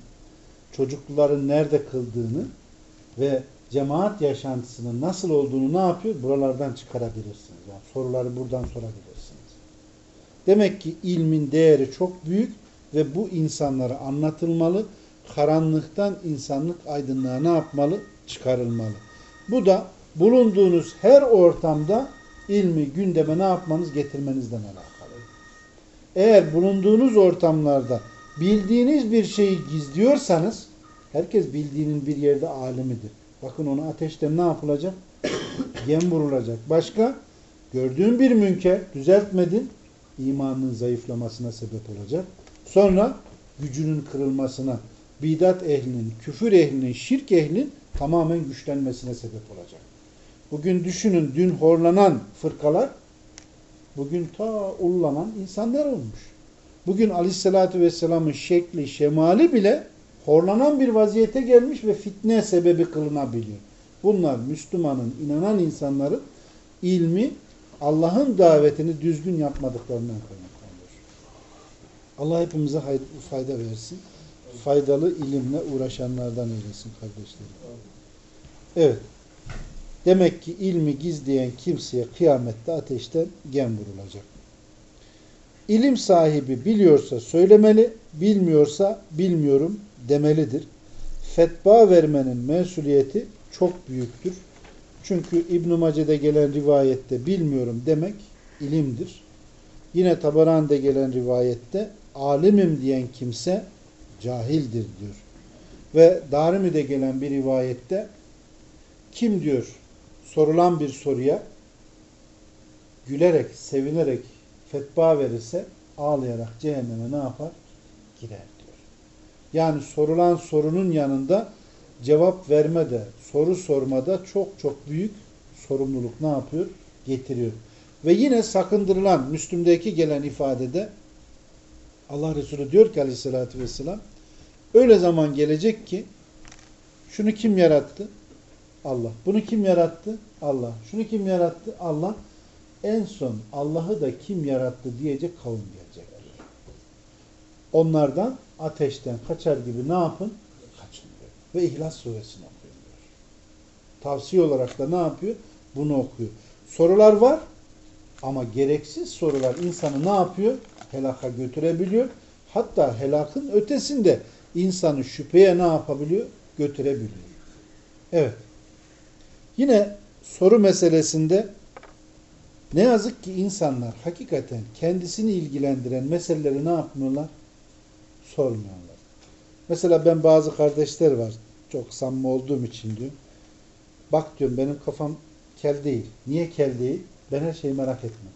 çocukların nerede kıldığını ve cemaat yaşantısının nasıl olduğunu ne yapıyor? Buralardan çıkarabilirsiniz. Yani soruları buradan sorabilirsiniz. Demek ki ilmin değeri çok büyük ve bu insanlara anlatılmalı. Karanlıktan insanlık aydınlığa ne yapmalı? Çıkarılmalı. Bu da bulunduğunuz her ortamda ilmi gündeme ne yapmanız getirmenizden alakalı. Eğer bulunduğunuz ortamlarda bildiğiniz bir şeyi gizliyorsanız herkes bildiğinin bir yerde alimidir. Bakın ona ateşten ne yapılacak? Gem vurulacak. Başka? Gördüğün bir münker düzeltmedin imanının zayıflamasına sebep olacak. Sonra gücünün kırılmasına, bidat ehlinin, küfür ehlinin, şirk ehlinin tamamen güçlenmesine sebep olacak. Bugün düşünün dün horlanan fırkalar bugün ta ullanan insanlar olmuş. Bugün aleyhissalatü vesselamın şekli, şemali bile horlanan bir vaziyete gelmiş ve fitne sebebi kılınabiliyor. Bunlar Müslümanın, inanan insanların ilmi, Allah'ın davetini düzgün yapmadıklarından kaynaklanıyor. Allah hepimize fayda versin. Faydalı ilimle uğraşanlardan eylesin kardeşlerim. Evet. Demek ki ilmi gizleyen kimseye kıyamette ateşten gem vurulacak. İlim sahibi biliyorsa söylemeli, bilmiyorsa bilmiyorum demelidir. Fetva vermenin mesuliyeti çok büyüktür. Çünkü İbn-i Mace'de gelen rivayette bilmiyorum demek ilimdir. Yine Tabaran'da gelen rivayette alimim diyen kimse cahildir diyor. Ve Darimi'de gelen bir rivayette kim diyor sorulan bir soruya gülerek, sevinerek fetva verirse ağlayarak cehenneme ne yapar? Girer. Yani sorulan sorunun yanında cevap vermede, soru sormada çok çok büyük sorumluluk ne yapıyor? Getiriyor. Ve yine sakındırılan Müslüm'deki gelen ifadede Allah Resulü diyor ki aleyhissalatü vesselam öyle zaman gelecek ki şunu kim yarattı? Allah. Bunu kim yarattı? Allah. Şunu kim yarattı? Allah. En son Allah'ı da kim yarattı diyecek kavim gelecek. Onlardan ateşten kaçar gibi ne yapın? Kaçın diyor. Ve İhlas suresini okuyun diyor. Tavsiye olarak da ne yapıyor? Bunu okuyor. Sorular var ama gereksiz sorular insanı ne yapıyor? Helaka götürebiliyor. Hatta helakın ötesinde insanı şüpheye ne yapabiliyor? Götürebiliyor. Evet. Yine soru meselesinde ne yazık ki insanlar hakikaten kendisini ilgilendiren meseleleri ne yapmıyorlar? Sormuyorlar. Mesela ben bazı kardeşler var. Çok samimi olduğum için diyor. Bak diyorum benim kafam kel değil. Niye kel değil? Ben her şeyi merak etmem.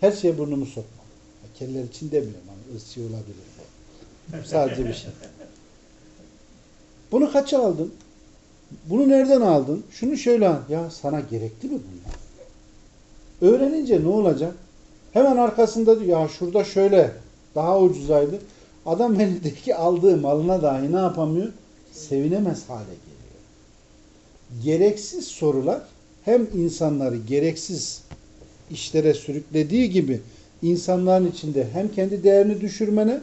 Her şeye burnumu sokmam. Keller için demiyorum. Hani ırsi olabilir. Sadece bir şey. Bunu kaça aldın? Bunu nereden aldın? Şunu şöyle. Ya sana gerekli mi bunlar? Öğrenince ne olacak? Hemen arkasında diyor ya şurada şöyle daha ucuzaydı. Adam elindeki aldığı malına dahi ne yapamıyor? Sevinemez hale geliyor. Gereksiz sorular hem insanları gereksiz işlere sürüklediği gibi insanların içinde hem kendi değerini düşürmene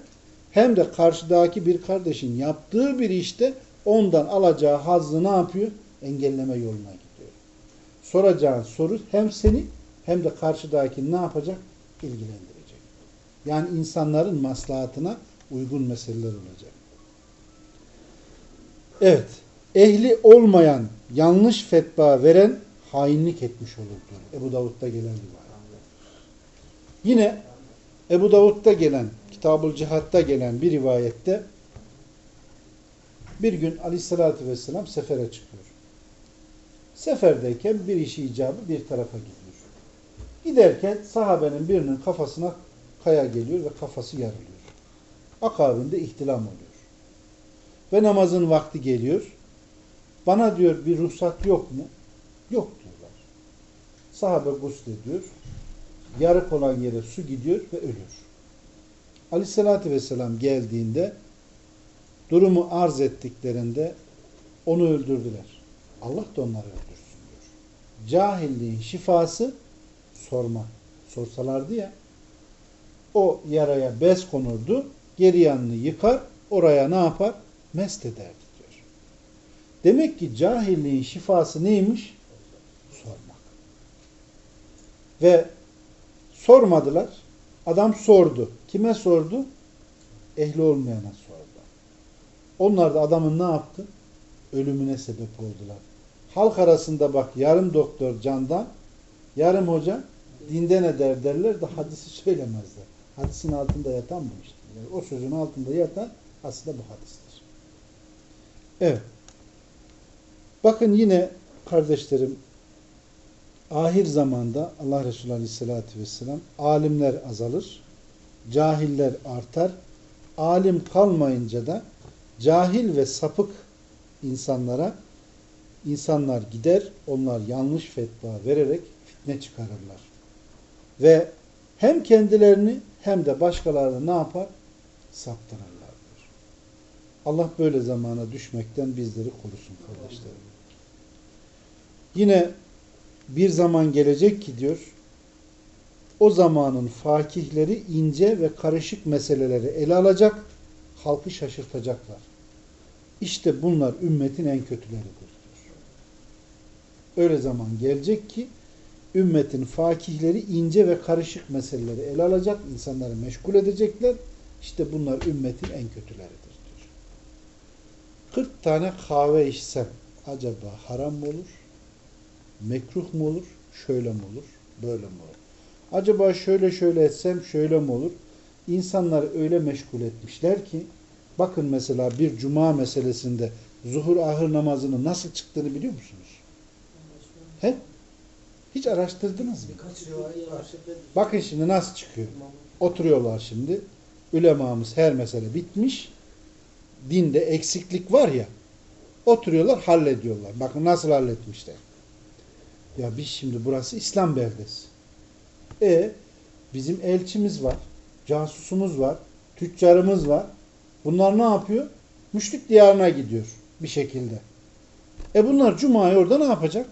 hem de karşıdaki bir kardeşin yaptığı bir işte ondan alacağı hazzı ne yapıyor? Engelleme yoluna gidiyor. Soracağın soru hem seni hem de karşıdaki ne yapacak? İlgilendirecek. Yani insanların maslahatına uygun meseleler olacak. Evet. Ehli olmayan yanlış fetva veren hainlik etmiş olur. Ebu Davud'da gelen rivayet. Yine Ebu Davud'da gelen, Kitab-ül Cihat'ta gelen bir rivayette bir gün aleyhissalatü vesselam sefere çıkıyor. Seferdeyken bir işi icabı bir tarafa gidiyor. Giderken sahabenin birinin kafasına kaya geliyor ve kafası yarılıyor. Akabinde ihtilam oluyor. Ve namazın vakti geliyor. Bana diyor bir ruhsat yok mu? Yok diyorlar. Sahabe guslediyor. Yarık olan yere su gidiyor ve ölüyor. Aleyhissalatü vesselam geldiğinde durumu arz ettiklerinde onu öldürdüler. Allah da onları öldürsün diyor. Cahilliğin şifası sorma. Sorsalardı ya o yaraya bez konurdu. Geri yanını yıkar. Oraya ne yapar? Mest ederdi diyor. Demek ki cahilliğin şifası neymiş? Sormak. Ve sormadılar. Adam sordu. Kime sordu? Ehli olmayana sordu. Onlar da adamın ne yaptı? Ölümüne sebep oldular. Halk arasında bak yarım doktor candan, yarım hoca dinden eder derler de hadisi söylemezler. Hadisin altında yatan bu işte. Yani o sözün altında yatan aslında bu hadistir. Evet. Bakın yine kardeşlerim ahir zamanda Allah Resulü Aleyhisselatü Vesselam alimler azalır, cahiller artar. Alim kalmayınca da cahil ve sapık insanlara insanlar gider, onlar yanlış fetva vererek fitne çıkarırlar. Ve hem kendilerini hem de başkalarını ne yapar? Saptırırlardır. Allah böyle zamana düşmekten bizleri korusun kardeşlerim. Yine bir zaman gelecek ki diyor, o zamanın fakihleri ince ve karışık meseleleri ele alacak, halkı şaşırtacaklar. İşte bunlar ümmetin en kötüleridir. Öyle zaman gelecek ki ümmetin fakihleri ince ve karışık meseleleri ele alacak, insanları meşgul edecekler. İşte bunlar ümmetin en kötüleridir diyor. 40 tane kahve içsem acaba haram mı olur? Mekruh mu olur? Şöyle mi olur? Böyle mi olur? Acaba şöyle şöyle etsem şöyle mi olur? İnsanları öyle meşgul etmişler ki bakın mesela bir cuma meselesinde zuhur ahır namazının nasıl çıktığını biliyor musunuz? He? Hiç araştırdınız mı? Bakın şimdi nasıl çıkıyor. Oturuyorlar şimdi. Ülemamız her mesele bitmiş. Dinde eksiklik var ya. Oturuyorlar hallediyorlar. Bakın nasıl halletmişler. Ya biz şimdi burası İslam beldesi. E bizim elçimiz var. Casusumuz var. Tüccarımız var. Bunlar ne yapıyor? Müşrik diyarına gidiyor bir şekilde. E bunlar cumayı orada ne yapacak?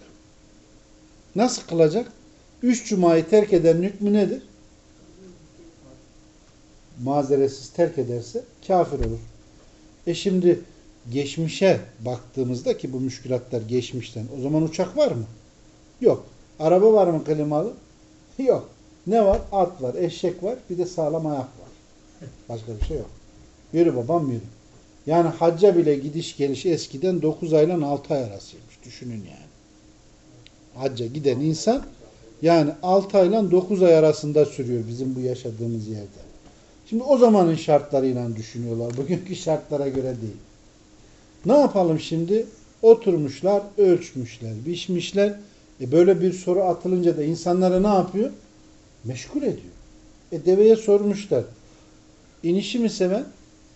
Nasıl kılacak? Üç cumayı terk eden hükmü nedir? Mazeretsiz terk ederse kafir olur. E şimdi geçmişe baktığımızda ki bu müşkülatlar geçmişten o zaman uçak var mı? Yok. Araba var mı klimalı? Yok. Ne var? At var, eşek var, bir de sağlam ayak var. Başka bir şey yok. Yürü babam yürü. Yani hacca bile gidiş geliş eskiden 9 ayla 6 ay arasıymış. Düşünün yani. Hacca giden insan yani 6 ayla 9 ay arasında sürüyor bizim bu yaşadığımız yerde. Şimdi o zamanın şartlarıyla düşünüyorlar. Bugünkü şartlara göre değil. Ne yapalım şimdi? Oturmuşlar, ölçmüşler, biçmişler. E böyle bir soru atılınca da insanlara ne yapıyor? Meşgul ediyor. E deveye sormuşlar. İnişi mi seven,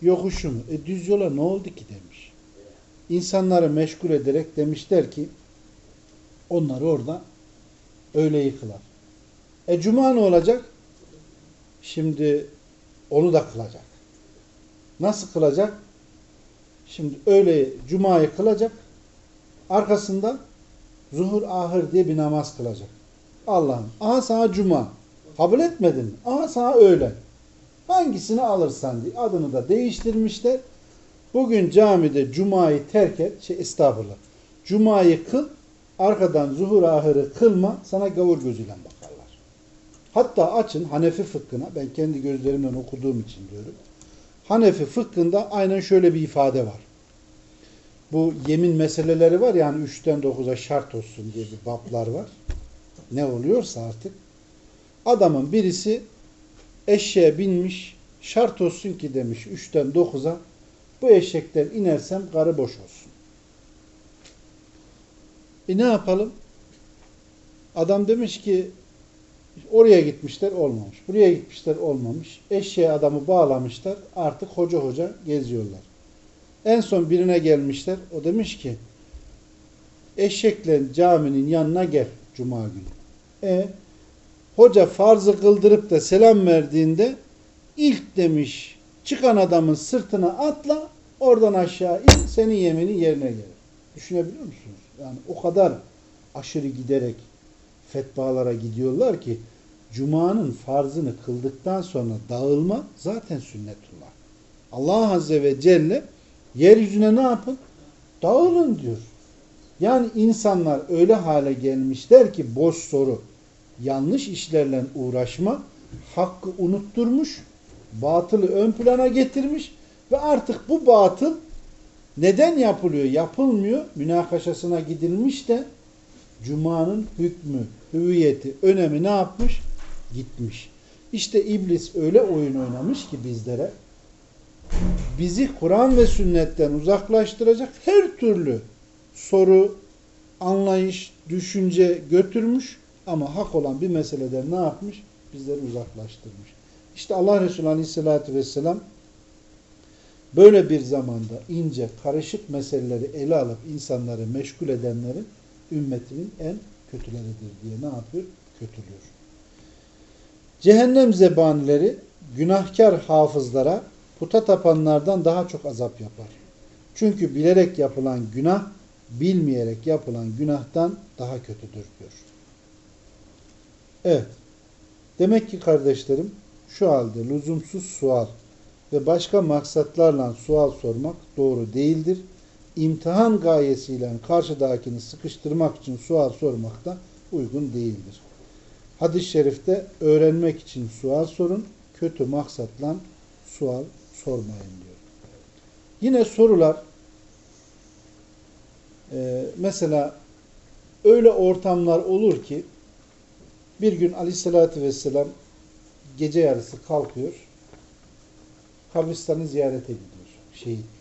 yokuşu mu? E düz yola ne oldu ki demiş. İnsanları meşgul ederek demişler ki onları orada öyle yıkılar. E cuma ne olacak? Şimdi onu da kılacak. Nasıl kılacak? Şimdi öyle cumayı kılacak. Arkasından zuhur ahır diye bir namaz kılacak. Allah'ım aha sana cuma. Kabul etmedin mi? Aha sana öğlen. Hangisini alırsan diye adını da değiştirmişler. Bugün camide cumayı terk et. Şey estağfurullah. Cumayı kıl. Arkadan zuhur ahırı kılma. Sana gavur gözüyle bakarlar. Hatta açın Hanefi fıkhına. Ben kendi gözlerimden okuduğum için diyorum. Hanefi fıkhında aynen şöyle bir ifade var. Bu yemin meseleleri var yani 3'ten 9'a şart olsun diye bir bablar var. Ne oluyorsa artık. Adamın birisi eşeğe binmiş şart olsun ki demiş 3'ten 9'a bu eşekten inersem karı boş olsun. E ne yapalım? Adam demiş ki Oraya gitmişler olmamış. Buraya gitmişler olmamış. Eşeğe adamı bağlamışlar. Artık hoca hoca geziyorlar. En son birine gelmişler. O demiş ki eşekle caminin yanına gel cuma günü. E hoca farzı kıldırıp da selam verdiğinde ilk demiş çıkan adamın sırtına atla oradan aşağı in senin yeminin yerine gelir. Düşünebiliyor musunuz? Yani o kadar aşırı giderek fetvalara gidiyorlar ki Cuma'nın farzını kıldıktan sonra dağılma zaten sünnetullah. Allah Azze ve Celle yeryüzüne ne yapın? Dağılın diyor. Yani insanlar öyle hale gelmişler ki boş soru, yanlış işlerle uğraşma, hakkı unutturmuş, batılı ön plana getirmiş ve artık bu batıl neden yapılıyor, yapılmıyor münakaşasına gidilmiş de Cuma'nın hükmü, hüviyeti, önemi ne yapmış? Gitmiş. İşte iblis öyle oyun oynamış ki bizlere bizi Kur'an ve sünnetten uzaklaştıracak her türlü soru, anlayış, düşünce götürmüş ama hak olan bir meseleden ne yapmış? Bizleri uzaklaştırmış. İşte Allah Resulü Aleyhisselatü Vesselam böyle bir zamanda ince, karışık meseleleri ele alıp insanları meşgul edenlerin ümmetinin en kötüleridir diye ne yapıyor? Kötülüyor. Cehennem zebanileri günahkar hafızlara puta tapanlardan daha çok azap yapar. Çünkü bilerek yapılan günah bilmeyerek yapılan günahtan daha kötüdür diyor. Evet. Demek ki kardeşlerim şu halde lüzumsuz sual ve başka maksatlarla sual sormak doğru değildir. İmtihan gayesiyle karşıdakini sıkıştırmak için sual sormak da uygun değildir. Hadis-i şerifte öğrenmek için sual sorun, kötü maksatla sual sormayın diyor. Yine sorular e, mesela öyle ortamlar olur ki bir gün aleyhissalatü vesselam gece yarısı kalkıyor kabristanı ziyarete gidiyor şehitliği.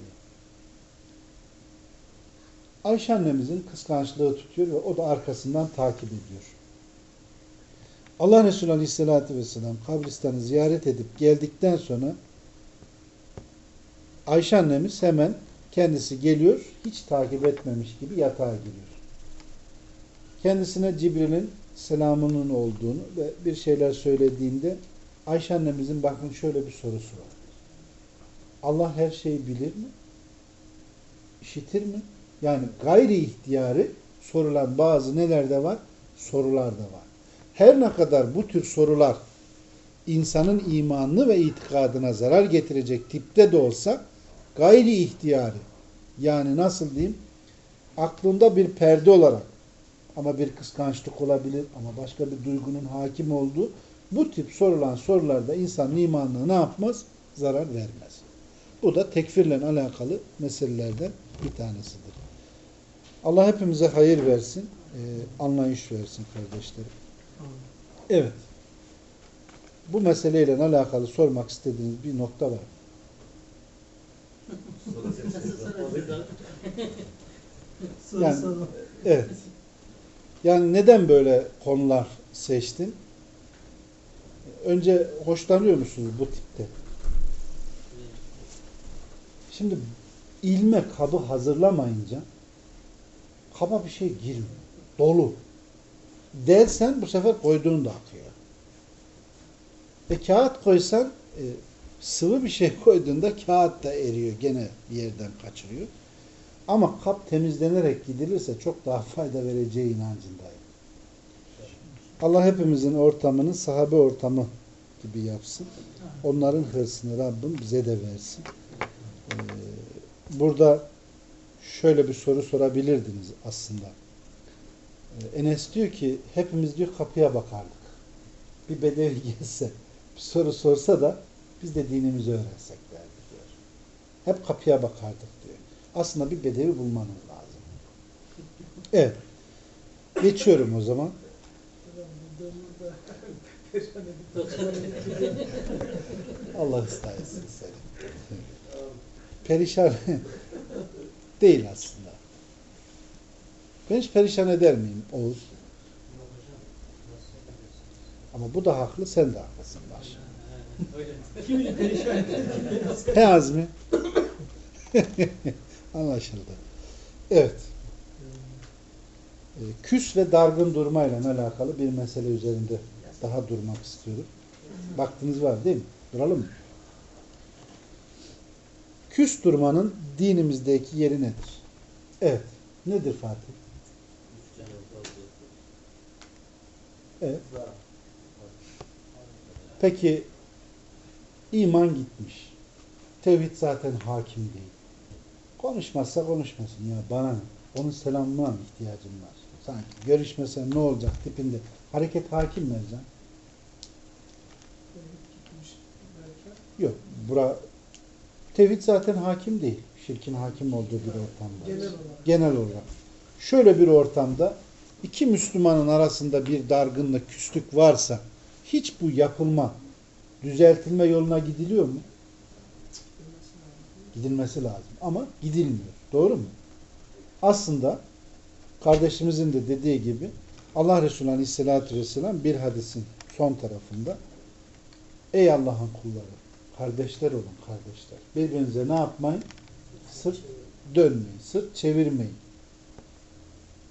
Ayşe annemizin kıskançlığı tutuyor ve o da arkasından takip ediyor. Allah Resulü Aleyhisselatü Vesselam kabristanı ziyaret edip geldikten sonra Ayşe annemiz hemen kendisi geliyor, hiç takip etmemiş gibi yatağa giriyor. Kendisine Cibril'in selamının olduğunu ve bir şeyler söylediğinde Ayşe annemizin bakın şöyle bir sorusu var. Allah her şeyi bilir mi? İşitir mi? Yani gayri ihtiyarı sorulan bazı nelerde var? Sorular da var. Her ne kadar bu tür sorular insanın imanını ve itikadına zarar getirecek tipte de olsa gayri ihtiyarı yani nasıl diyeyim aklında bir perde olarak ama bir kıskançlık olabilir ama başka bir duygunun hakim olduğu bu tip sorulan sorularda insanın imanına ne yapmaz? Zarar vermez. Bu da tekfirle alakalı meselelerden bir tanesidir. Allah hepimize hayır versin, e, anlayış versin kardeşlerim. Evet. Bu meseleyle alakalı sormak istediğiniz bir nokta var. Yani, evet. Yani neden böyle konular seçtin? Önce hoşlanıyor musunuz bu tipte? Şimdi ilme kabı hazırlamayınca kaba bir şey girmiyor. Dolu. Dersen bu sefer koyduğun da akıyor. E kağıt koysan e, sıvı bir şey koyduğunda kağıt da eriyor. Gene bir yerden kaçırıyor. Ama kap temizlenerek gidilirse çok daha fayda vereceği inancındayım. Allah hepimizin ortamını sahabe ortamı gibi yapsın. Onların hırsını Rabbim bize de versin. Ee, burada şöyle bir soru sorabilirdiniz aslında. Ee, Enes diyor ki hepimiz diyor kapıya bakardık. Bir bedevi gelse bir soru sorsa da biz de dinimizi öğrensek derdi diyor. Hep kapıya bakardık diyor. Aslında bir bedevi bulmanız lazım. Evet. Geçiyorum o zaman. Allah ıslah etsin seni. Perişan değil aslında. Ben hiç perişan eder miyim Oğuz? Ama bu da haklı, sen de haklısın etti. He Azmi? Anlaşıldı. Evet. Ee, Küs ve dargın durmayla alakalı bir mesele üzerinde daha durmak istiyorum. Vaktiniz var değil mi? Duralım mı? Küs durmanın dinimizdeki yeri nedir? Evet. Nedir Fatih? Evet. Peki iman gitmiş. Tevhid zaten hakim değil. Konuşmazsa konuşmasın ya bana? Onun selamına mı ihtiyacım var? Sanki görüşmesen ne olacak tipinde. Hareket hakim mi Ercan? Yok. Bura tevhid zaten hakim değil. Şirkin hakim olduğu bir ortamda. Genel olarak. Genel olarak. Şöyle bir ortamda iki Müslümanın arasında bir dargınlık, küslük varsa hiç bu yapılma, düzeltilme yoluna gidiliyor mu? Gidilmesi lazım. Ama gidilmiyor. Doğru mu? Aslında kardeşimizin de dediği gibi Allah Resulü Aleyhisselatü Vesselam bir hadisin son tarafında Ey Allah'ın kulları kardeşler olun kardeşler. Birbirinize ne yapmayın? Sırt dönmeyin. Sırt çevirmeyin.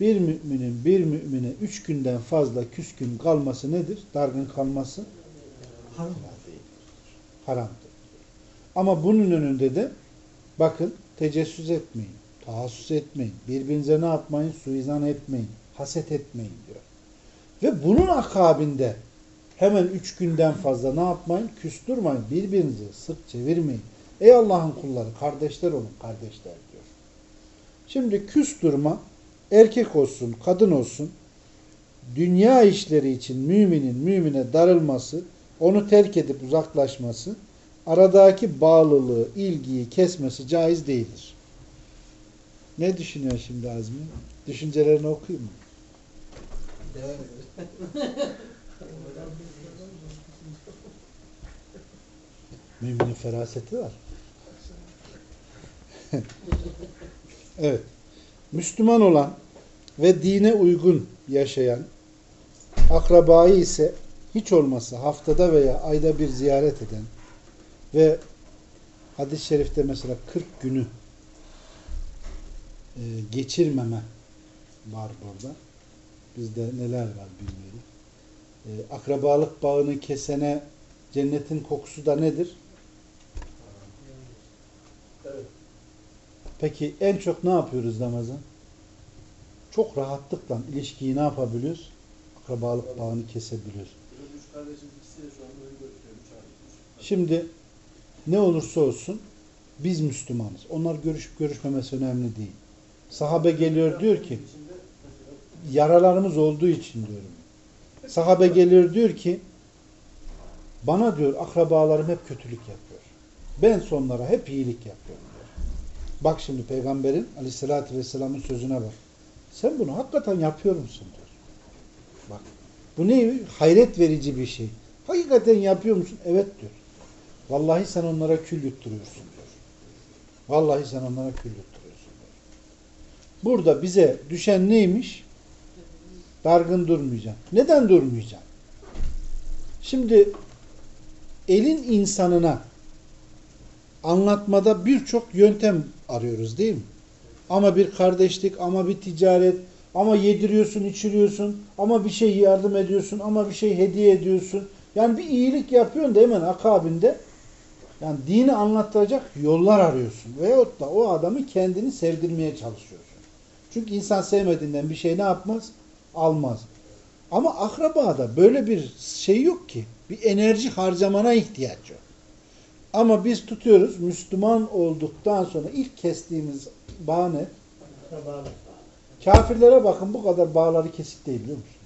Bir müminin bir mümine üç günden fazla küskün kalması nedir? Dargın kalması Haram. haramdır. Ama bunun önünde de bakın tecessüs etmeyin, tahassüs etmeyin, birbirinize ne yapmayın? Suizan etmeyin, haset etmeyin diyor. Ve bunun akabinde hemen üç günden fazla ne yapmayın? Küstürmeyin, birbirinize sırt çevirmeyin. Ey Allah'ın kulları, kardeşler olun, kardeşler diyor. Şimdi küstürme, erkek olsun, kadın olsun, dünya işleri için müminin mümine darılması, onu terk edip uzaklaşması, aradaki bağlılığı, ilgiyi kesmesi caiz değildir. Ne düşünüyor şimdi Azmi? Düşüncelerini okuyayım mı? Devam. Müminin feraseti var. evet. Müslüman olan ve dine uygun yaşayan akrabayı ise hiç olmazsa haftada veya ayda bir ziyaret eden ve hadis-i şerifte mesela 40 günü e, geçirmeme var burada. Bizde neler var bilmiyorum. E, akrabalık bağını kesene cennetin kokusu da nedir? Evet. Peki en çok ne yapıyoruz Ramazan? Çok rahatlıkla ilişkiyi ne yapabiliyoruz? Akrabalık bağını kesebiliyoruz. Şimdi ne olursa olsun biz Müslümanız. Onlar görüşüp görüşmemesi önemli değil. Sahabe geliyor diyor ki yaralarımız olduğu için diyorum. Sahabe geliyor diyor ki bana diyor akrabalarım hep kötülük yapıyor. Ben sonlara hep iyilik yapıyorum diyor. Bak şimdi peygamberin aleyhissalatü vesselamın sözüne bak. Sen bunu hakikaten yapıyor musun diyor. Bak. Bu ne? Hayret verici bir şey. Hakikaten yapıyor musun? Evet diyor. Vallahi sen onlara kül yutturuyorsun diyor. Vallahi sen onlara kül yutturuyorsun diyor. Burada bize düşen neymiş? Dargın durmayacaksın. Neden durmayacaksın? Şimdi elin insanına anlatmada birçok yöntem arıyoruz değil mi? Ama bir kardeşlik, ama bir ticaret, ama yediriyorsun, içiriyorsun, ama bir şey yardım ediyorsun, ama bir şey hediye ediyorsun. Yani bir iyilik yapıyorsun da hemen akabinde yani dini anlatacak yollar arıyorsun. Veyahut da o adamı kendini sevdirmeye çalışıyorsun. Çünkü insan sevmediğinden bir şey ne yapmaz? Almaz. Ama akrabada böyle bir şey yok ki. Bir enerji harcamana ihtiyaç yok. Ama biz tutuyoruz Müslüman olduktan sonra ilk kestiğimiz bağ ne? Kafirlere bakın bu kadar bağları kesik değil biliyor musunuz?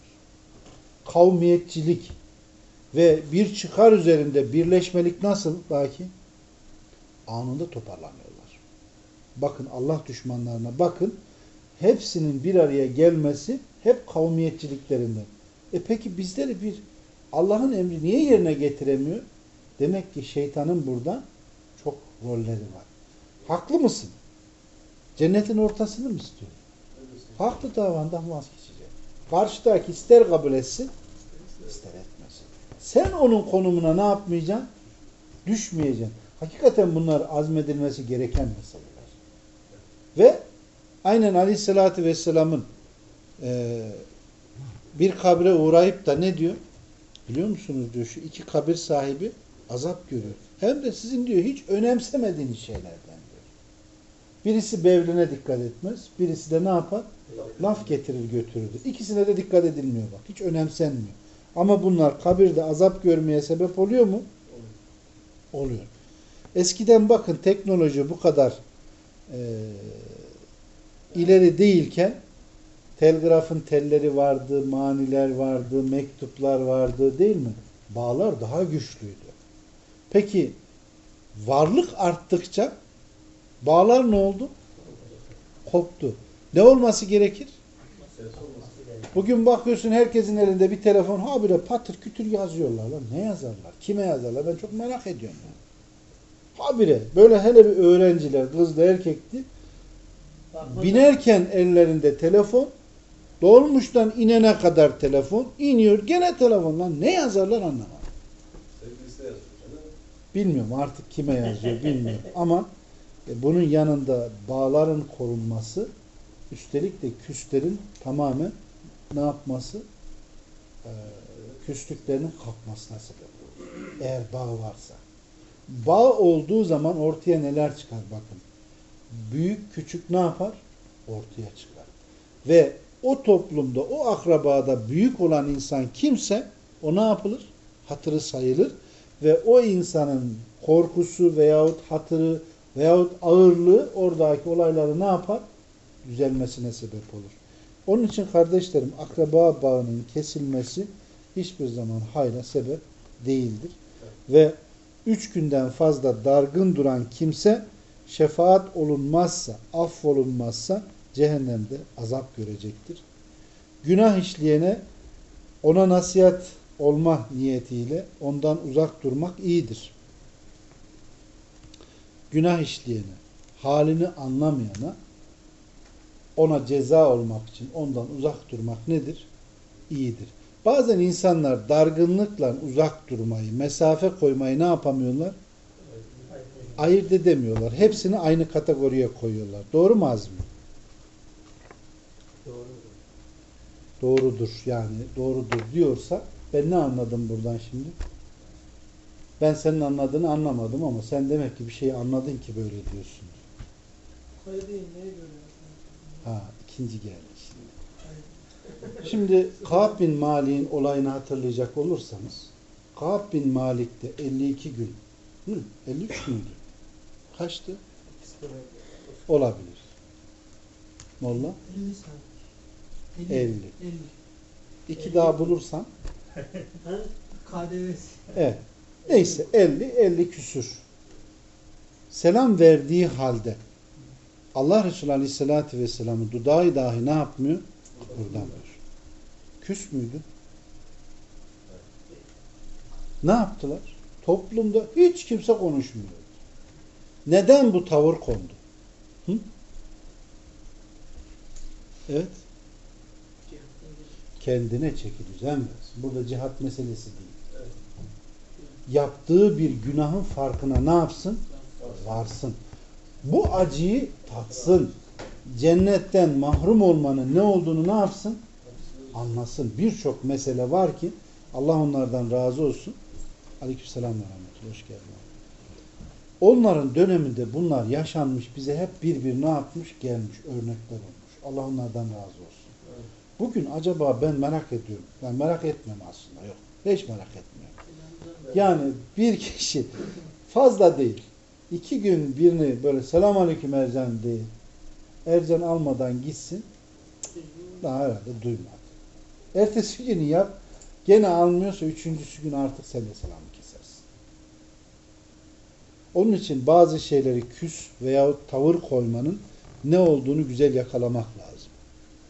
Kavmiyetçilik ve bir çıkar üzerinde birleşmelik nasıl belki? Anında toparlanıyorlar. Bakın Allah düşmanlarına bakın. Hepsinin bir araya gelmesi hep kavmiyetçiliklerinden. E peki bizleri bir Allah'ın emri niye yerine getiremiyor? Demek ki şeytanın burada çok rolleri var. Haklı mısın? Cennetin ortasını mı istiyor? Haklı davandan vazgeçecek. Karşıdaki ister kabul etsin, ister etmesin. Sen onun konumuna ne yapmayacaksın? Düşmeyeceksin. Hakikaten bunlar azmedilmesi gereken meseleler. Ve aynen Aleyhisselatü Vesselam'ın e, bir kabre uğrayıp da ne diyor? Biliyor musunuz diyor şu iki kabir sahibi azap görüyor. Hem de sizin diyor hiç önemsemediğiniz şeylerden diyor. Birisi bevline dikkat etmez. Birisi de ne yapar? Laf getirir götürür. İkisine de dikkat edilmiyor bak. Hiç önemsenmiyor. Ama bunlar kabirde azap görmeye sebep oluyor mu? Oluyor. Eskiden bakın teknoloji bu kadar e, ileri değilken telgrafın telleri vardı, maniler vardı, mektuplar vardı değil mi? Bağlar daha güçlüydü. Peki varlık arttıkça bağlar ne oldu? Koptu. Ne olması gerekir? Bugün bakıyorsun herkesin elinde bir telefon habire patır kütür yazıyorlar lan. Ne yazarlar? Kime yazarlar? Ben çok merak ediyorum. Ya. Habire böyle hele bir öğrenciler kızlı Bakmadan- binerken ellerinde telefon dolmuştan inene kadar telefon iniyor gene telefon lan ne yazarlar anlamadım. Bilmiyorum artık kime yazıyor bilmiyorum ama e, bunun yanında bağların korunması üstelik de küslerin tamamen ne yapması e, küslüklerinin kalkmasına sebep olur. Eğer bağ varsa. Bağ olduğu zaman ortaya neler çıkar bakın. Büyük küçük ne yapar? Ortaya çıkar. Ve o toplumda o akrabada büyük olan insan kimse o ne yapılır? Hatırı sayılır ve o insanın korkusu veyahut hatırı veyahut ağırlığı oradaki olayları ne yapar? Düzelmesine sebep olur. Onun için kardeşlerim akraba bağının kesilmesi hiçbir zaman hayra sebep değildir. Ve üç günden fazla dargın duran kimse şefaat olunmazsa, affolunmazsa cehennemde azap görecektir. Günah işleyene ona nasihat olma niyetiyle ondan uzak durmak iyidir. Günah işleyene, halini anlamayana ona ceza olmak için ondan uzak durmak nedir? İyidir. Bazen insanlar dargınlıkla uzak durmayı, mesafe koymayı ne yapamıyorlar? Ayırt edemiyorlar. Hepsini aynı kategoriye koyuyorlar. Doğru mu Azmi? Doğrudur yani doğrudur diyorsa ben ne anladım buradan şimdi? Ben senin anladığını anlamadım ama sen demek ki bir şeyi anladın ki böyle diyorsun. Koyduğun neye göre? Ha ikinci geldi şimdi. Şimdi Kaab bin Malik'in olayını hatırlayacak olursanız Kaab bin Malik'te 52 gün hı, 53 müydü? Kaçtı? Olabilir. Molla 50 saat. 50. 50. İki daha bulursan? KDV'si. Evet. Neyse 50 50 küsür. Selam verdiği halde Allah Resulü Aleyhisselatü Vesselam'ı dudağı dahi ne yapmıyor? Kıpırdamıyor. Küs müydü? Ne yaptılar? Toplumda hiç kimse konuşmuyor. Neden bu tavır kondu? Hı? Evet. Kendine çeki düzen versin. Burada cihat meselesi değil. Yaptığı bir günahın farkına ne yapsın? Varsın. Bu acıyı tatsın. Cennetten mahrum olmanın ne olduğunu ne yapsın? Anlasın. Birçok mesele var ki Allah onlardan razı olsun. Aleykümselam ve rahmetullah. Hoş geldin. Onların döneminde bunlar yaşanmış. Bize hep bir bir ne yapmış? Gelmiş. Örnekler olmuş. Allah onlardan razı olsun. Bugün acaba ben merak ediyorum. Ben merak etmiyorum aslında. Yok. Hiç merak etmiyorum. Yani bir kişi fazla değil. iki gün birini böyle selam aleyküm Ercan diye Ercan almadan gitsin daha herhalde duymadı. Ertesi günü yap gene almıyorsa üçüncüsü gün artık sen de selamı kesersin. Onun için bazı şeyleri küs veyahut tavır koymanın ne olduğunu güzel yakalamak lazım.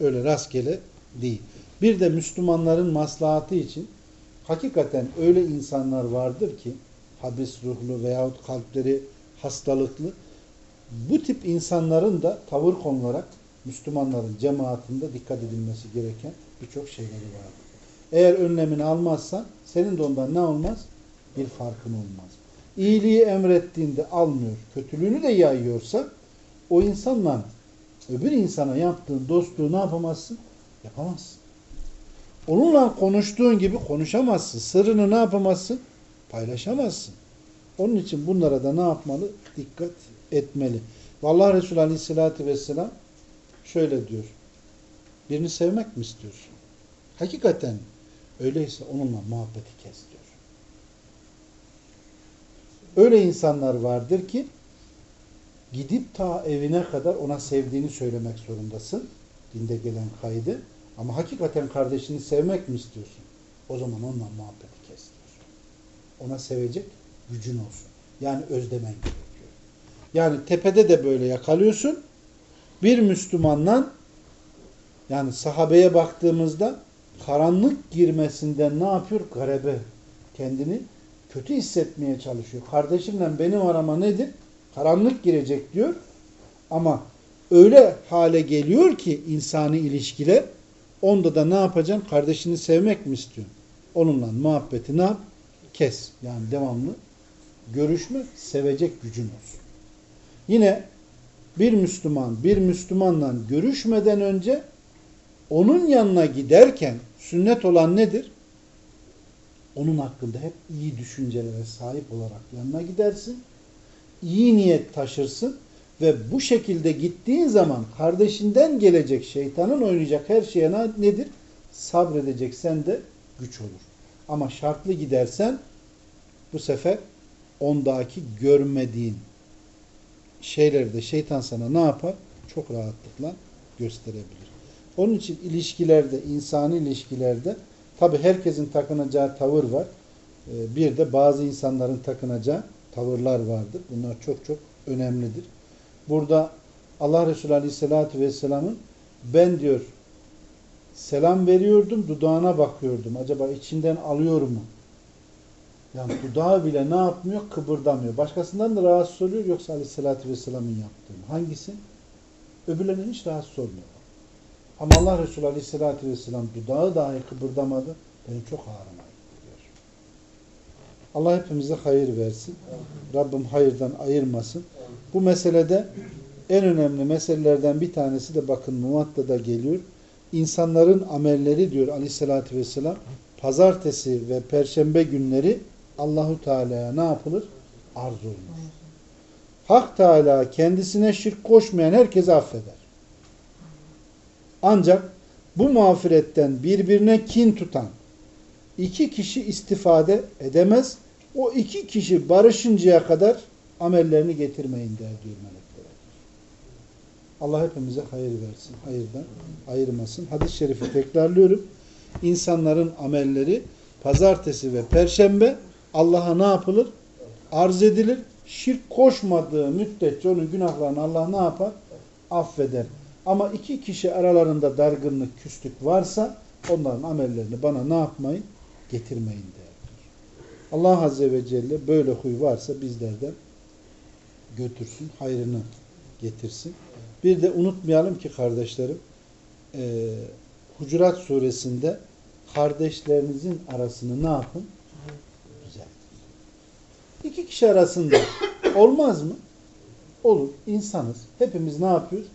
Öyle rastgele değil. Bir de Müslümanların maslahatı için hakikaten öyle insanlar vardır ki habis ruhlu veyahut kalpleri hastalıklı bu tip insanların da tavır konularak Müslümanların cemaatinde dikkat edilmesi gereken birçok şeyleri vardır. Eğer önlemini almazsan senin de ondan ne olmaz? Bir farkın olmaz. İyiliği emrettiğinde almıyor, kötülüğünü de yayıyorsa o insanla öbür insana yaptığın dostluğu ne yapamazsın? Yapamazsın. Onunla konuştuğun gibi konuşamazsın. Sırrını ne yapamazsın? Paylaşamazsın. Onun için bunlara da ne yapmalı? Dikkat etmeli. Vallahi Resulü Aleyhisselatü Vesselam şöyle diyor. Birini sevmek mi istiyorsun? Hakikaten öyleyse onunla muhabbeti kes diyor. Öyle insanlar vardır ki gidip ta evine kadar ona sevdiğini söylemek zorundasın. Dinde gelen kaydı. Ama hakikaten kardeşini sevmek mi istiyorsun? O zaman onunla muhabbeti kes. Ona sevecek gücün olsun. Yani özlemen gerekiyor. Yani tepede de böyle yakalıyorsun. Bir Müslümanla yani sahabeye baktığımızda karanlık girmesinden ne yapıyor? Garebe. Kendini kötü hissetmeye çalışıyor. Kardeşimle benim arama nedir? Karanlık girecek diyor. Ama öyle hale geliyor ki insani ilişkiler onda da ne yapacaksın? Kardeşini sevmek mi istiyorsun? Onunla muhabbeti ne yap? Kes. Yani devamlı görüşme, sevecek gücün olsun. Yine bir Müslüman bir Müslümanla görüşmeden önce onun yanına giderken sünnet olan nedir? Onun hakkında hep iyi düşüncelere sahip olarak yanına gidersin. iyi niyet taşırsın ve bu şekilde gittiğin zaman kardeşinden gelecek şeytanın oynayacak her şeye ne- nedir? Sabredeceksen de güç olur. Ama şartlı gidersen bu sefer ondaki görmediğin şeyleri de şeytan sana ne yapar? Çok rahatlıkla gösterebilir. Onun için ilişkilerde, insani ilişkilerde tabi herkesin takınacağı tavır var. Ee, Bir de bazı insanların takınacağı tavırlar vardır. Bunlar çok çok önemlidir. Burada Allah Resulü Aleyhisselatü Vesselam'ın ben diyor selam veriyordum, dudağına bakıyordum. Acaba içinden alıyor mu? Yani dudağı bile ne yapmıyor? Kıpırdamıyor. Başkasından da rahatsız oluyor yoksa Aleyhisselatü Vesselam'ın yaptığı mı? Hangisi? Öbürlerinin hiç rahatsız olmuyor. Ama Allah Resulü Aleyhisselatü Vesselam dudağı dahi kıpırdamadı. Benim çok ağrıma diyor. Allah hepimize hayır versin. Rabbim hayırdan ayırmasın. Bu meselede en önemli meselelerden bir tanesi de bakın Muvatta'da geliyor. İnsanların amelleri diyor Aleyhisselatü Vesselam pazartesi ve perşembe günleri Allahu Teala'ya ne yapılır? Arz olunur. Hak Teala kendisine şirk koşmayan herkesi affeder. Ancak bu mağfiretten birbirine kin tutan iki kişi istifade edemez. O iki kişi barışıncaya kadar amellerini getirmeyin der diyor melekler. Allah hepimize hayır versin. Hayırdan ayırmasın. Hadis-i şerifi tekrarlıyorum. İnsanların amelleri pazartesi ve perşembe Allah'a ne yapılır? Arz edilir. Şirk koşmadığı müddetçe onun günahlarını Allah ne yapar? Affeder. Ama iki kişi aralarında dargınlık, küslük varsa onların amellerini bana ne yapmayın? Getirmeyin der. Allah Azze ve Celle böyle huy varsa bizlerden götürsün, hayrını getirsin. Bir de unutmayalım ki kardeşlerim, e, Hucurat suresinde kardeşlerinizin arasını ne yapın? Düzeltin. İki kişi arasında olmaz mı? Olur. İnsanız. Hepimiz ne yapıyoruz?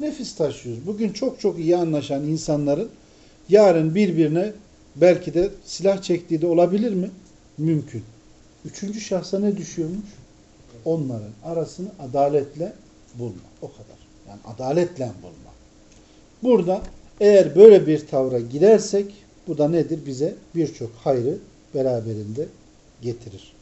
Nefis taşıyoruz. Bugün çok çok iyi anlaşan insanların yarın birbirine belki de silah çektiği de olabilir mi? Mümkün. Üçüncü şahsa ne düşüyormuş? Onların arasını adaletle bulma. O kadar. Yani adaletle bulma. Burada eğer böyle bir tavra girersek bu da nedir? Bize birçok hayrı beraberinde getirir.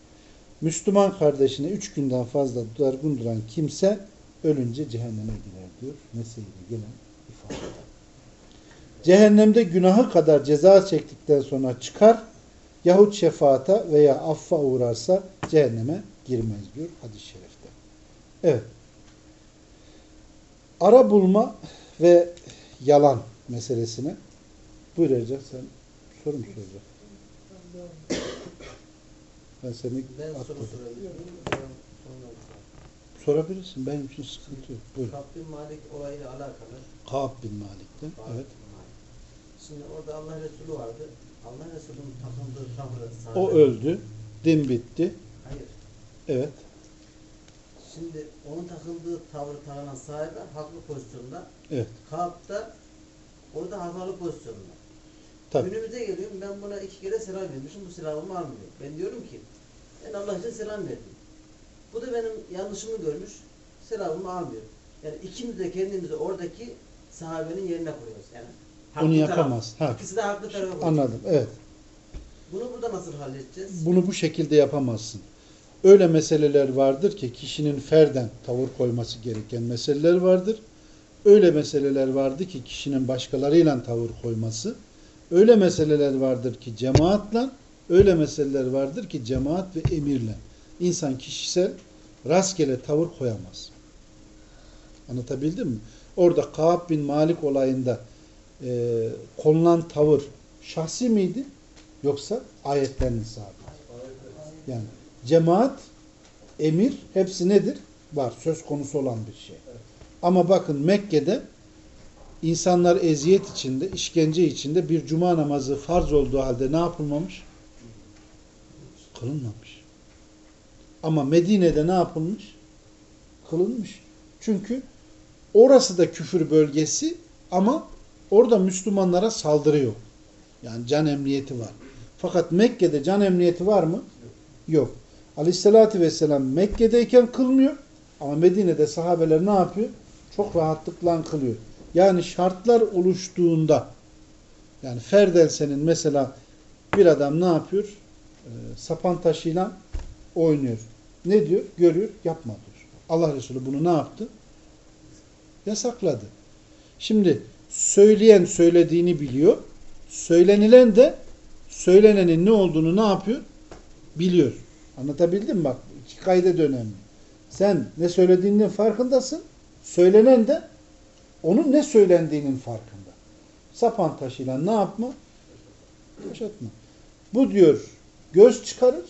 Müslüman kardeşine üç günden fazla dargın duran kimse ölünce cehenneme girer diyor. Mesleğiyle gelen ifade. Cehennemde günahı kadar ceza çektikten sonra çıkar yahut şefaata veya affa uğrarsa cehenneme girmez diyor hadis-i şerifte. Evet. Ara bulma ve yalan meselesine buyur Ercan sen soru mu soracaksın? Ben seni Ben atladım. Sorabilirsin. Benim için sıkıntı yok. Buyur. Rabbim Malik olayıyla alakalı. Kaab bin Malik'ten. Malik Evet. bin Malik. Şimdi orada Allah Resulü vardı. Allah Resulü'nün takındığı tavrı O öldü. Din bitti. Evet. Şimdi onun takıldığı tavrı takılan sahibi haklı pozisyonda. Evet. Kaap da orada hatalı pozisyonda. Tabii. Günümüze geliyorum ben buna iki kere selam vermişim. Bu selamımı almıyor. Ben diyorum ki ben Allah için selam verdim. Bu da benim yanlışımı görmüş. Selamımı almıyor. Yani ikimiz de kendimizi oradaki sahabenin yerine koyuyoruz. Yani Onu taraf. yapamaz. Ha. İkisi de haklı tarafa koyuyor. Anladım. Evet. Bunu burada nasıl halledeceğiz? Bunu bu şekilde yapamazsın. Öyle meseleler vardır ki kişinin ferden tavır koyması gereken meseleler vardır. Öyle meseleler vardır ki kişinin başkalarıyla tavır koyması. Öyle meseleler vardır ki cemaatla, öyle meseleler vardır ki cemaat ve emirle. İnsan kişisel rastgele tavır koyamaz. Anlatabildim mi? Orada Kaab bin Malik olayında e, konulan tavır şahsi miydi? Yoksa ayetten mi sabit? Yani cemaat, emir hepsi nedir? Var. Söz konusu olan bir şey. Ama bakın Mekke'de insanlar eziyet içinde, işkence içinde bir cuma namazı farz olduğu halde ne yapılmamış? Kılınmamış. Ama Medine'de ne yapılmış? Kılınmış. Çünkü orası da küfür bölgesi ama orada Müslümanlara saldırı yok. Yani can emniyeti var. Fakat Mekke'de can emniyeti var mı? Yok. Aleyhissalatü vesselam Mekke'deyken kılmıyor ama Medine'de sahabeler ne yapıyor? Çok rahatlıkla kılıyor. Yani şartlar oluştuğunda yani ferden senin mesela bir adam ne yapıyor? Ee, sapan taşıyla oynuyor. Ne diyor? Görüyor, yapma diyor. Allah Resulü bunu ne yaptı? Yasakladı. Şimdi söyleyen söylediğini biliyor. Söylenilen de söylenenin ne olduğunu ne yapıyor? Biliyor. Anlatabildim mi? Bak iki kayda da önemli. Sen ne söylediğinin farkındasın. Söylenen de onun ne söylendiğinin farkında. Sapan taşıyla ne yapma? Yaşatma. Bu diyor göz çıkarır,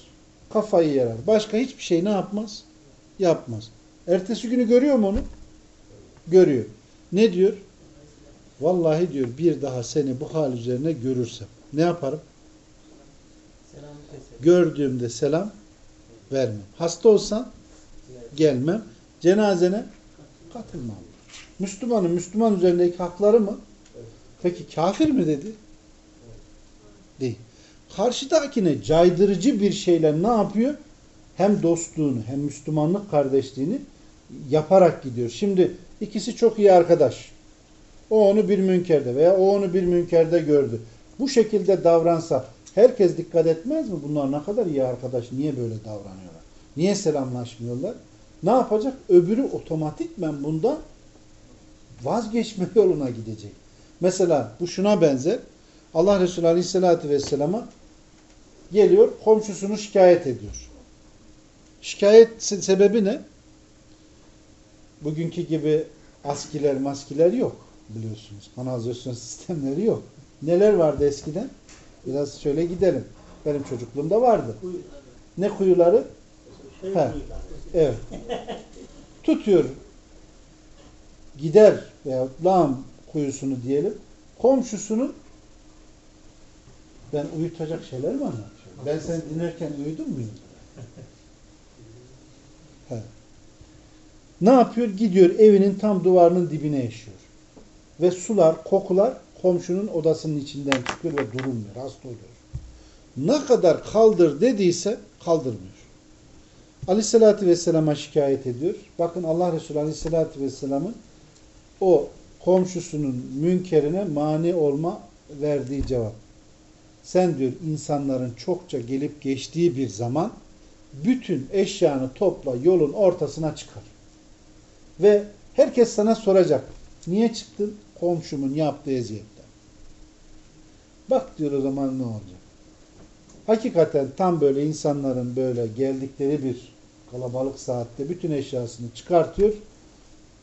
kafayı yarar. Başka hiçbir şey ne yapmaz? Yapmaz. Ertesi günü görüyor mu onu? Görüyor. Ne diyor? Vallahi diyor bir daha seni bu hal üzerine görürsem ne yaparım? Gördüğümde selam vermem. Hasta olsan gelmem. Cenazene katılmam. Müslümanın Müslüman üzerindeki hakları mı? Peki kafir mi dedi? Değil. Karşıdakine caydırıcı bir şeyle ne yapıyor? Hem dostluğunu hem Müslümanlık kardeşliğini yaparak gidiyor. Şimdi ikisi çok iyi arkadaş. O onu bir münkerde veya o onu bir münkerde gördü. Bu şekilde davransa herkes dikkat etmez mi? Bunlar ne kadar iyi arkadaş, niye böyle davranıyorlar? Niye selamlaşmıyorlar? Ne yapacak? Öbürü otomatikmen bundan vazgeçme yoluna gidecek. Mesela bu şuna benzer. Allah Resulü Aleyhisselatü Vesselam'a geliyor, komşusunu şikayet ediyor. Şikayet se- sebebi ne? Bugünkü gibi askiler maskiler yok biliyorsunuz. Kanalizasyon sistemleri yok. Neler vardı eskiden? Biraz şöyle gidelim. Benim çocukluğumda vardı. Ne kuyuları? Şey He. Evet. Tutuyor. Gider veya lağım kuyusunu diyelim. Komşusunun ben uyutacak şeyler mi anlatıyorum? Ben seni dinlerken uyudun muyum? He. Ne yapıyor? Gidiyor evinin tam duvarının dibine yaşıyor. Ve sular, kokular komşunun odasının içinden çıkıyor ve durulmuyor. Hasta oluyor. Ne kadar kaldır dediyse kaldırmıyor. Aleyhissalatü Vesselam'a şikayet ediyor. Bakın Allah Resulü Aleyhissalatü Vesselam'ın o komşusunun münkerine mani olma verdiği cevap. Sen diyor insanların çokça gelip geçtiği bir zaman bütün eşyanı topla yolun ortasına çıkar. Ve herkes sana soracak. Niye çıktın? Komşumun yaptığı eziyetten. Bak diyor o zaman ne olacak? Hakikaten tam böyle insanların böyle geldikleri bir kalabalık saatte bütün eşyasını çıkartıyor.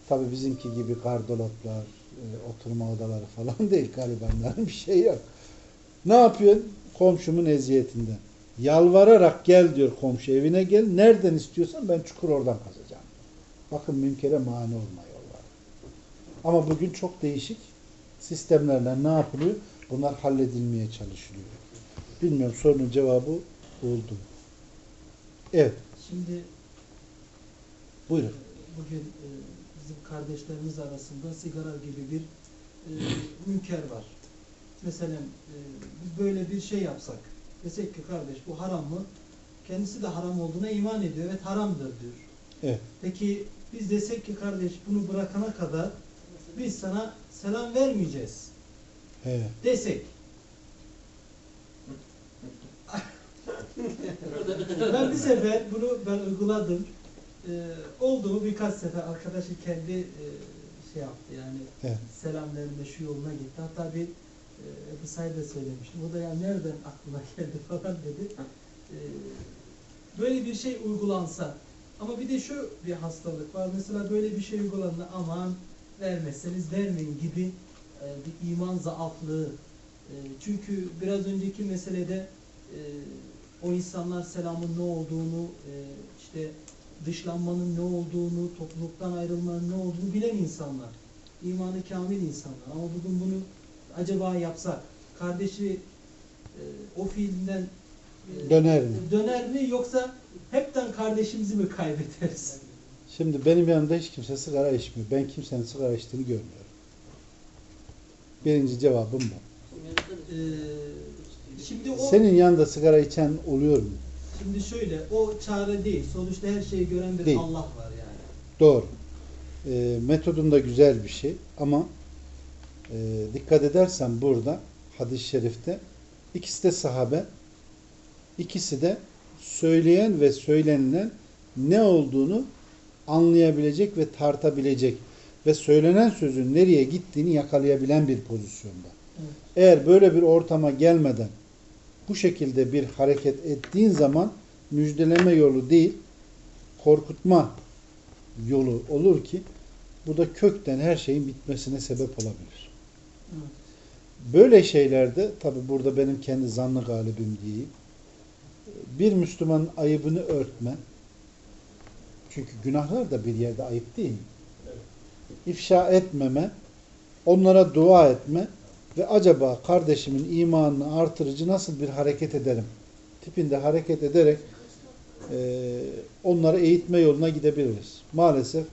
Tabi bizimki gibi gardolaplar, e, oturma odaları falan değil garibanların bir şey yok. Ne yapıyor? Komşumun eziyetinden. Yalvararak gel diyor komşu evine gel. Nereden istiyorsan ben çukur oradan kazacağım. Bakın münkere mani olma yolları. Ama bugün çok değişik sistemlerle ne yapılıyor? Bunlar halledilmeye çalışılıyor. Bilmiyorum sorunun cevabı oldu. Evet. Şimdi Buyurun. bugün e, bizim kardeşlerimiz arasında sigara gibi bir e, münker var. Mesela e, biz böyle bir şey yapsak, desek ki kardeş bu haram mı? Kendisi de haram olduğuna iman ediyor. Evet haramdır diyor. Evet. Peki biz desek ki kardeş bunu bırakana kadar biz sana selam vermeyeceğiz He. desek. ben bir sefer bunu ben uyguladım. Ee, oldu mu birkaç sefer arkadaşın kendi e, şey yaptı yani Evet. selam verme şu yoluna gitti. Hatta bir e, Ebu Said de söylemişti. O da ya nereden aklına geldi falan dedi. Ee, böyle bir şey uygulansa ama bir de şu bir hastalık var. Mesela böyle bir şey uygulandığında aman vermezseniz vermeyin gibi e, bir iman zaaflığı. E, çünkü biraz önceki meselede e, o insanlar selamın ne olduğunu, e, işte dışlanmanın ne olduğunu, topluluktan ayrılmanın ne olduğunu bilen insanlar. İmanı kamil insanlar. Ama bugün bunu acaba yapsak, kardeşi e, o fiilinden e, Döner mi? döner mi yoksa hepten kardeşimizi mi kaybederiz? Şimdi benim yanımda hiç kimse sigara içmiyor. Ben kimsenin sigara içtiğini görmüyorum. Birinci cevabım bu. Ee, şimdi o Senin yanında sigara içen oluyor mu? şimdi şöyle o çare değil. Sonuçta her şeyi gören bir Değil. Allah var yani. Doğru. E, metodun da güzel bir şey ama e, dikkat edersen burada hadis-i şerifte ikisi de sahabe ikisi de söyleyen ve söylenilen ne olduğunu anlayabilecek ve tartabilecek ve söylenen sözün nereye gittiğini yakalayabilen bir pozisyonda. Evet. Eğer böyle bir ortama gelmeden bu şekilde bir hareket ettiğin zaman müjdeleme yolu değil, korkutma yolu olur ki bu da kökten her şeyin bitmesine sebep olabilir. Evet. Böyle şeylerde tabi burada benim kendi zannı galibim diyeyim. Bir Müslümanın ayıbını örtme. Çünkü günahlar da bir yerde ayıp değil mi? İfşa etmeme, onlara dua etme ve acaba kardeşimin imanını artırıcı nasıl bir hareket ederim? Tipinde hareket ederek e, onları eğitme yoluna gidebiliriz. Maalesef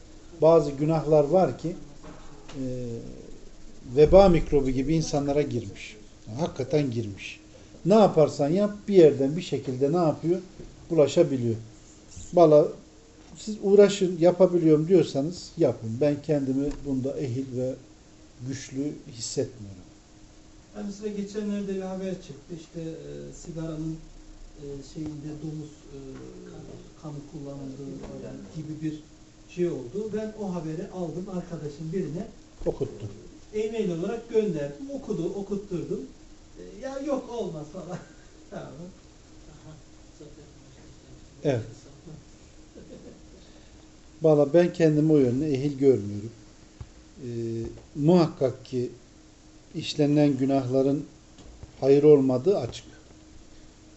bazı günahlar var ki e, veba mikrobu gibi insanlara girmiş. Hakikaten girmiş. Ne yaparsan yap bir yerden bir şekilde ne yapıyor? Bulaşabiliyor. Valla siz uğraşın yapabiliyorum diyorsanız yapın. Ben kendimi bunda ehil ve güçlü hissetmiyorum. Yani mesela geçenlerde bir haber çıktı. İşte e, sigaranın e, şeyinde domuz e, kanı kullanıldığı gibi bir şey oldu. Ben o haberi aldım arkadaşım birine Okuttum. e-mail olarak gönderdim. Okudu, okutturdum. E, ya yok olmaz falan. tamam. Evet. Valla ben kendimi o yönde ehil görmüyorum. Ee, muhakkak ki işlenen günahların hayır olmadığı açık.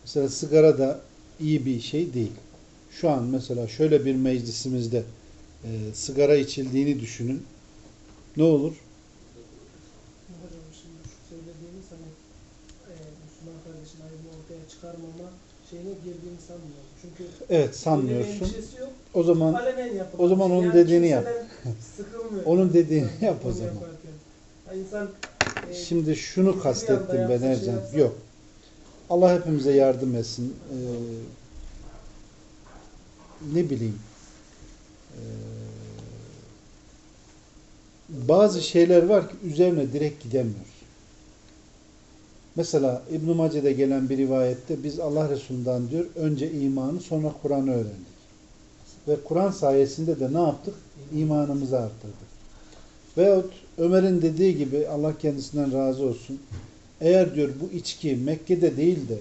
Mesela sigara da iyi bir şey değil. Şu an mesela şöyle bir meclisimizde e, sigara içildiğini düşünün. Ne olur? E, çıkarmama şeyine girdiğini sanmıyorum. Çünkü Evet sanmıyorsun. yok. O zaman o zaman onun Yani dediğini yap. Onun dediğini yap o zaman. İnsan e, Şimdi şunu kastettim ben şey Ercan. Yok. Allah hepimize yardım etsin. Ee, ne bileyim. Ee, bazı şeyler var ki üzerine direkt gidemiyoruz. Mesela İbn-i Mace'de gelen bir rivayette biz Allah Resulü'nden diyor önce imanı sonra Kur'an'ı öğrendik. Ve Kur'an sayesinde de ne yaptık? İmanımızı arttırdık. Veyahut Ömer'in dediği gibi Allah kendisinden razı olsun. Eğer diyor bu içki Mekke'de değil de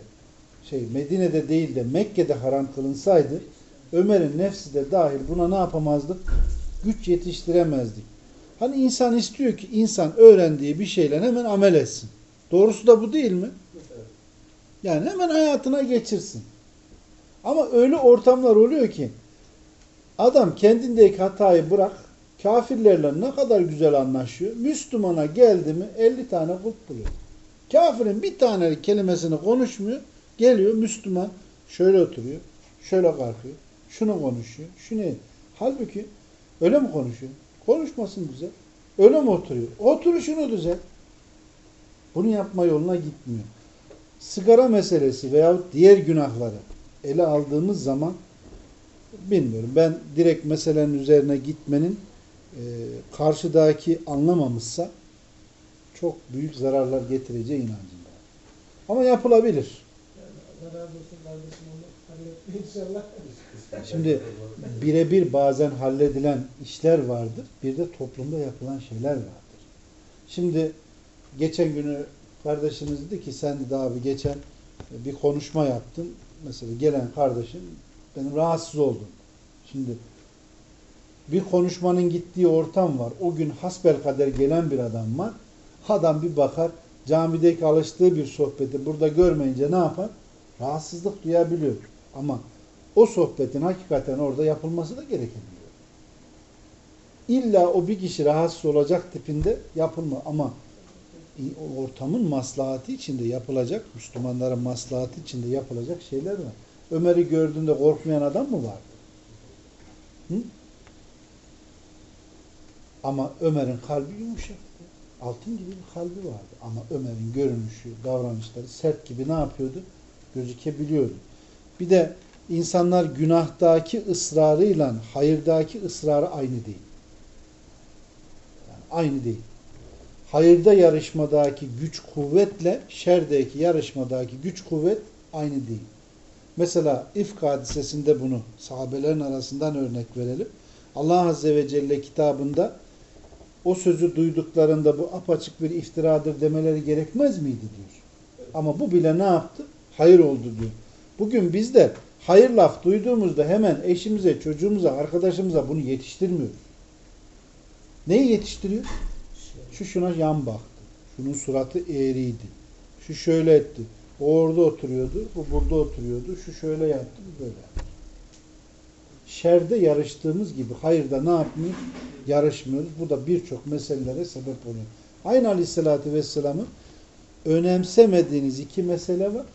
şey Medine'de değil de Mekke'de haram kılınsaydı Ömer'in nefsi de dahil buna ne yapamazdık? Güç yetiştiremezdik. Hani insan istiyor ki insan öğrendiği bir şeyle hemen amel etsin. Doğrusu da bu değil mi? Yani hemen hayatına geçirsin. Ama öyle ortamlar oluyor ki adam kendindeki hatayı bırak kafirlerle ne kadar güzel anlaşıyor. Müslümana geldi mi 50 tane kulp buluyor. Kafirin bir tane kelimesini konuşmuyor. Geliyor Müslüman şöyle oturuyor. Şöyle kalkıyor. Şunu konuşuyor. Şunu Halbuki öyle mi konuşuyor? Konuşmasın güzel. Öyle mi oturuyor? Oturuşunu düzelt. Bunu yapma yoluna gitmiyor. Sigara meselesi veyahut diğer günahları ele aldığımız zaman bilmiyorum. Ben direkt meselenin üzerine gitmenin e, karşıdaki anlamamışsa çok büyük zararlar getireceği inancında. Ama yapılabilir. Şimdi birebir bazen halledilen işler vardır. Bir de toplumda yapılan şeyler vardır. Şimdi geçen günü kardeşimiz dedi ki sen de abi geçen bir konuşma yaptın. Mesela gelen kardeşim benim rahatsız oldum. Şimdi bir konuşmanın gittiği ortam var. O gün hasbelkader gelen bir adam var. Adam bir bakar camideki alıştığı bir sohbeti burada görmeyince ne yapar? Rahatsızlık duyabiliyor. Ama o sohbetin hakikaten orada yapılması da gerekebiliyor. İlla o bir kişi rahatsız olacak tipinde yapılma ama ortamın maslahatı içinde yapılacak, Müslümanların maslahatı içinde yapılacak şeyler var. Ömer'i gördüğünde korkmayan adam mı vardı? Hı? Ama Ömer'in kalbi yumuşak. Altın gibi bir kalbi vardı. Ama Ömer'in görünüşü, davranışları sert gibi ne yapıyordu? Gözükebiliyordu. Bir de insanlar günahtaki ısrarıyla hayırdaki ısrarı aynı değil. Yani aynı değil. Hayırda yarışmadaki güç kuvvetle şerdeki yarışmadaki güç kuvvet aynı değil. Mesela İfk hadisesinde bunu sahabelerin arasından örnek verelim. Allah Azze ve Celle kitabında o sözü duyduklarında bu apaçık bir iftiradır demeleri gerekmez miydi diyor. Ama bu bile ne yaptı? Hayır oldu diyor. Bugün biz de hayır laf duyduğumuzda hemen eşimize, çocuğumuza, arkadaşımıza bunu yetiştirmiyoruz. Neyi yetiştiriyor? Şu şuna yan baktı. Şunun suratı eğriydi. Şu şöyle etti. O orada oturuyordu, bu burada oturuyordu. Şu şöyle yaptı, bu böyle yaptı. Şerde yarıştığımız gibi hayırda ne yapmıyor? Yarışmıyoruz. Bu da birçok meselelere sebep oluyor. Aynı Aleyhisselatü Vesselam'ın önemsemediğiniz iki mesele var.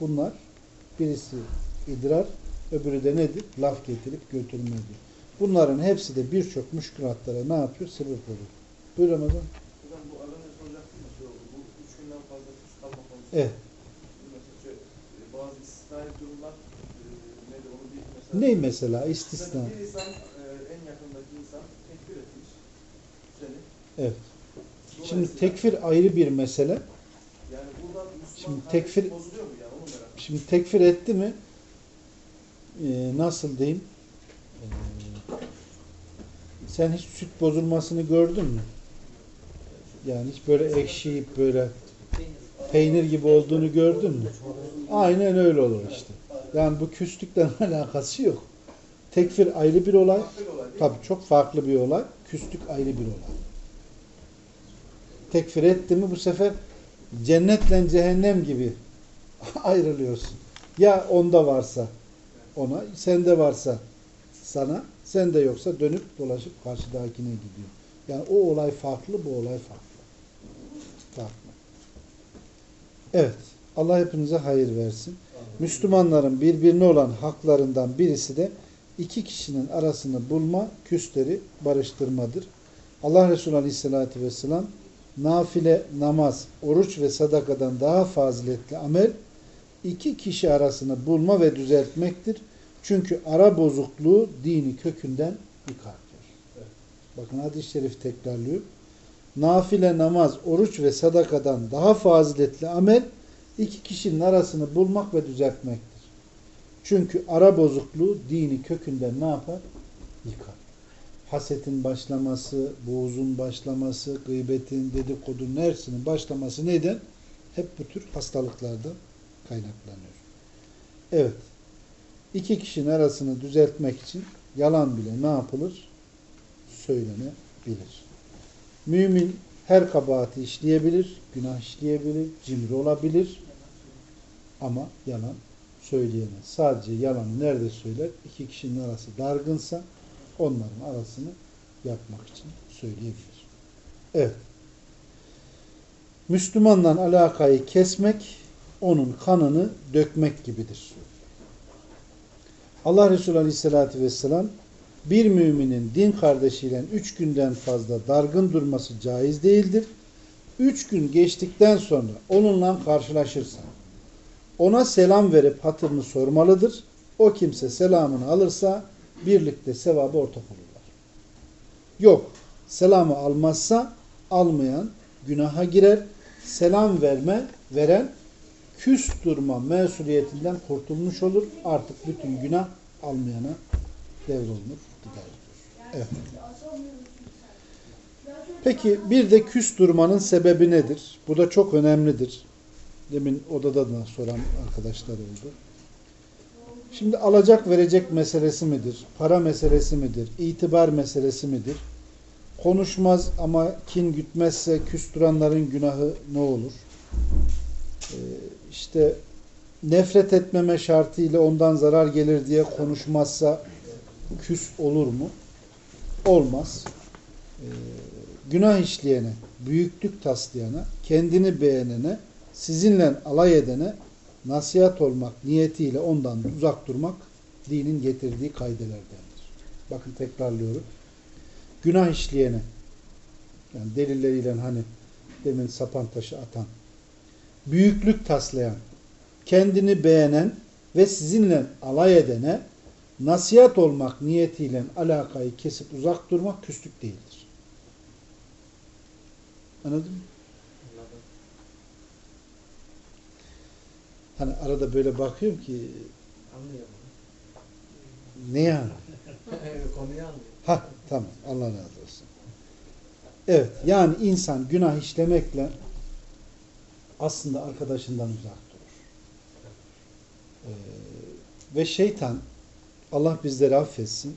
Bunlar birisi idrar, öbürü de nedir? Laf getirip götürmedir. Bunların hepsi de birçok müşkülatlara ne yapıyor? Sebep oluyor. Buyur Ramazan. Hocam bu az önce soracaktım da bu üç günden fazla kalma konusu. Evet. Mesela şu, e, bazı istisnai durumlar e, nedir onu bir mesela. Ney mesela istisna? Mesela bir insan e, en yakındaki insan tekfir etmiş seni. Evet. Şimdi tekfir ayrı bir mesele. yani buradan Müslüman Şimdi tekfir- bozuluyor mu yani onu merak. Şimdi tekfir etti mi e, nasıl diyeyim e, sen hiç süt bozulmasını gördün mü? Yani hiç böyle ekşiyip böyle peynir gibi olduğunu gördün mü? Aynen öyle olur işte. Yani bu küslükten alakası yok. Tekfir ayrı bir olay. Olay? Tabii çok farklı bir olay. Küslük ayrı bir olay. Tekfir etti mi bu sefer cennetle cehennem gibi ayrılıyorsun. Ya onda varsa ona, sende varsa sana, sende yoksa dönüp dolaşıp karşıdakine gidiyor. Yani o olay farklı, bu olay farklı. Farklı. Evet. Allah hepinize hayır versin. Müslümanların birbirine olan haklarından birisi de iki kişinin arasını bulma, küsleri barıştırmadır. Allah Resulü Aleyhisselatü Vesselam nafile namaz, oruç ve sadakadan daha faziletli amel iki kişi arasını bulma ve düzeltmektir. Çünkü ara bozukluğu dini kökünden yıkar diyor. Bakın hadis-i şerif tekrarlıyor. Nafile namaz, oruç ve sadakadan daha faziletli amel iki kişinin arasını bulmak ve düzeltmektir. Çünkü ara bozukluğu dini kökünden ne yapar? Yıkar. Hasetin başlaması, buğzun başlaması, gıybetin, dedikodunun hepsinin başlaması neden? Hep bu tür hastalıklardan kaynaklanıyor. Evet. İki kişinin arasını düzeltmek için yalan bile ne yapılır? Söylenebilir. Mümin her kabahati işleyebilir, günah işleyebilir, cimri olabilir ama yalan söyleyemez. Sadece yalanı nerede söyler? İki kişinin arası dargınsa onların arasını yapmak için söyleyebilir. Evet. Müslümanla alakayı kesmek, onun kanını dökmek gibidir. Allah Resulü Aleyhisselatü Vesselam bir müminin din kardeşiyle üç günden fazla dargın durması caiz değildir. Üç gün geçtikten sonra onunla karşılaşırsa ona selam verip hatırını sormalıdır. O kimse selamını alırsa birlikte sevabı ortak olurlar. Yok, selamı almazsa almayan günaha girer. Selam verme, veren küs durma mesuliyetinden kurtulmuş olur. Artık bütün günah almayana devrolunur. gider. Evet. Peki bir de küs durmanın sebebi nedir? Bu da çok önemlidir. Demin odada da soran arkadaşlar oldu. Şimdi alacak verecek meselesi midir? Para meselesi midir? İtibar meselesi midir? Konuşmaz ama kin gütmezse küstüranların günahı ne olur? Ee, işte nefret etmeme şartıyla ondan zarar gelir diye konuşmazsa küs olur mu? Olmaz. Ee, günah işleyene, büyüklük taslayana, kendini beğenene, sizinle alay edene nasihat olmak niyetiyle ondan uzak durmak dinin getirdiği kaidelerdendir. Bakın tekrarlıyorum. Günah işleyene, yani delilleriyle hani demin sapan taşı atan, büyüklük taslayan, kendini beğenen ve sizinle alay edene nasihat olmak niyetiyle alakayı kesip uzak durmak küslük değildir. Anladın mı? Hani arada böyle bakıyorum ki Anlıyorum. ne yani? Konuyu anlıyorum. Ha tamam Allah razı olsun. Evet yani insan günah işlemekle aslında arkadaşından uzak durur. Ee, ve şeytan Allah bizleri affetsin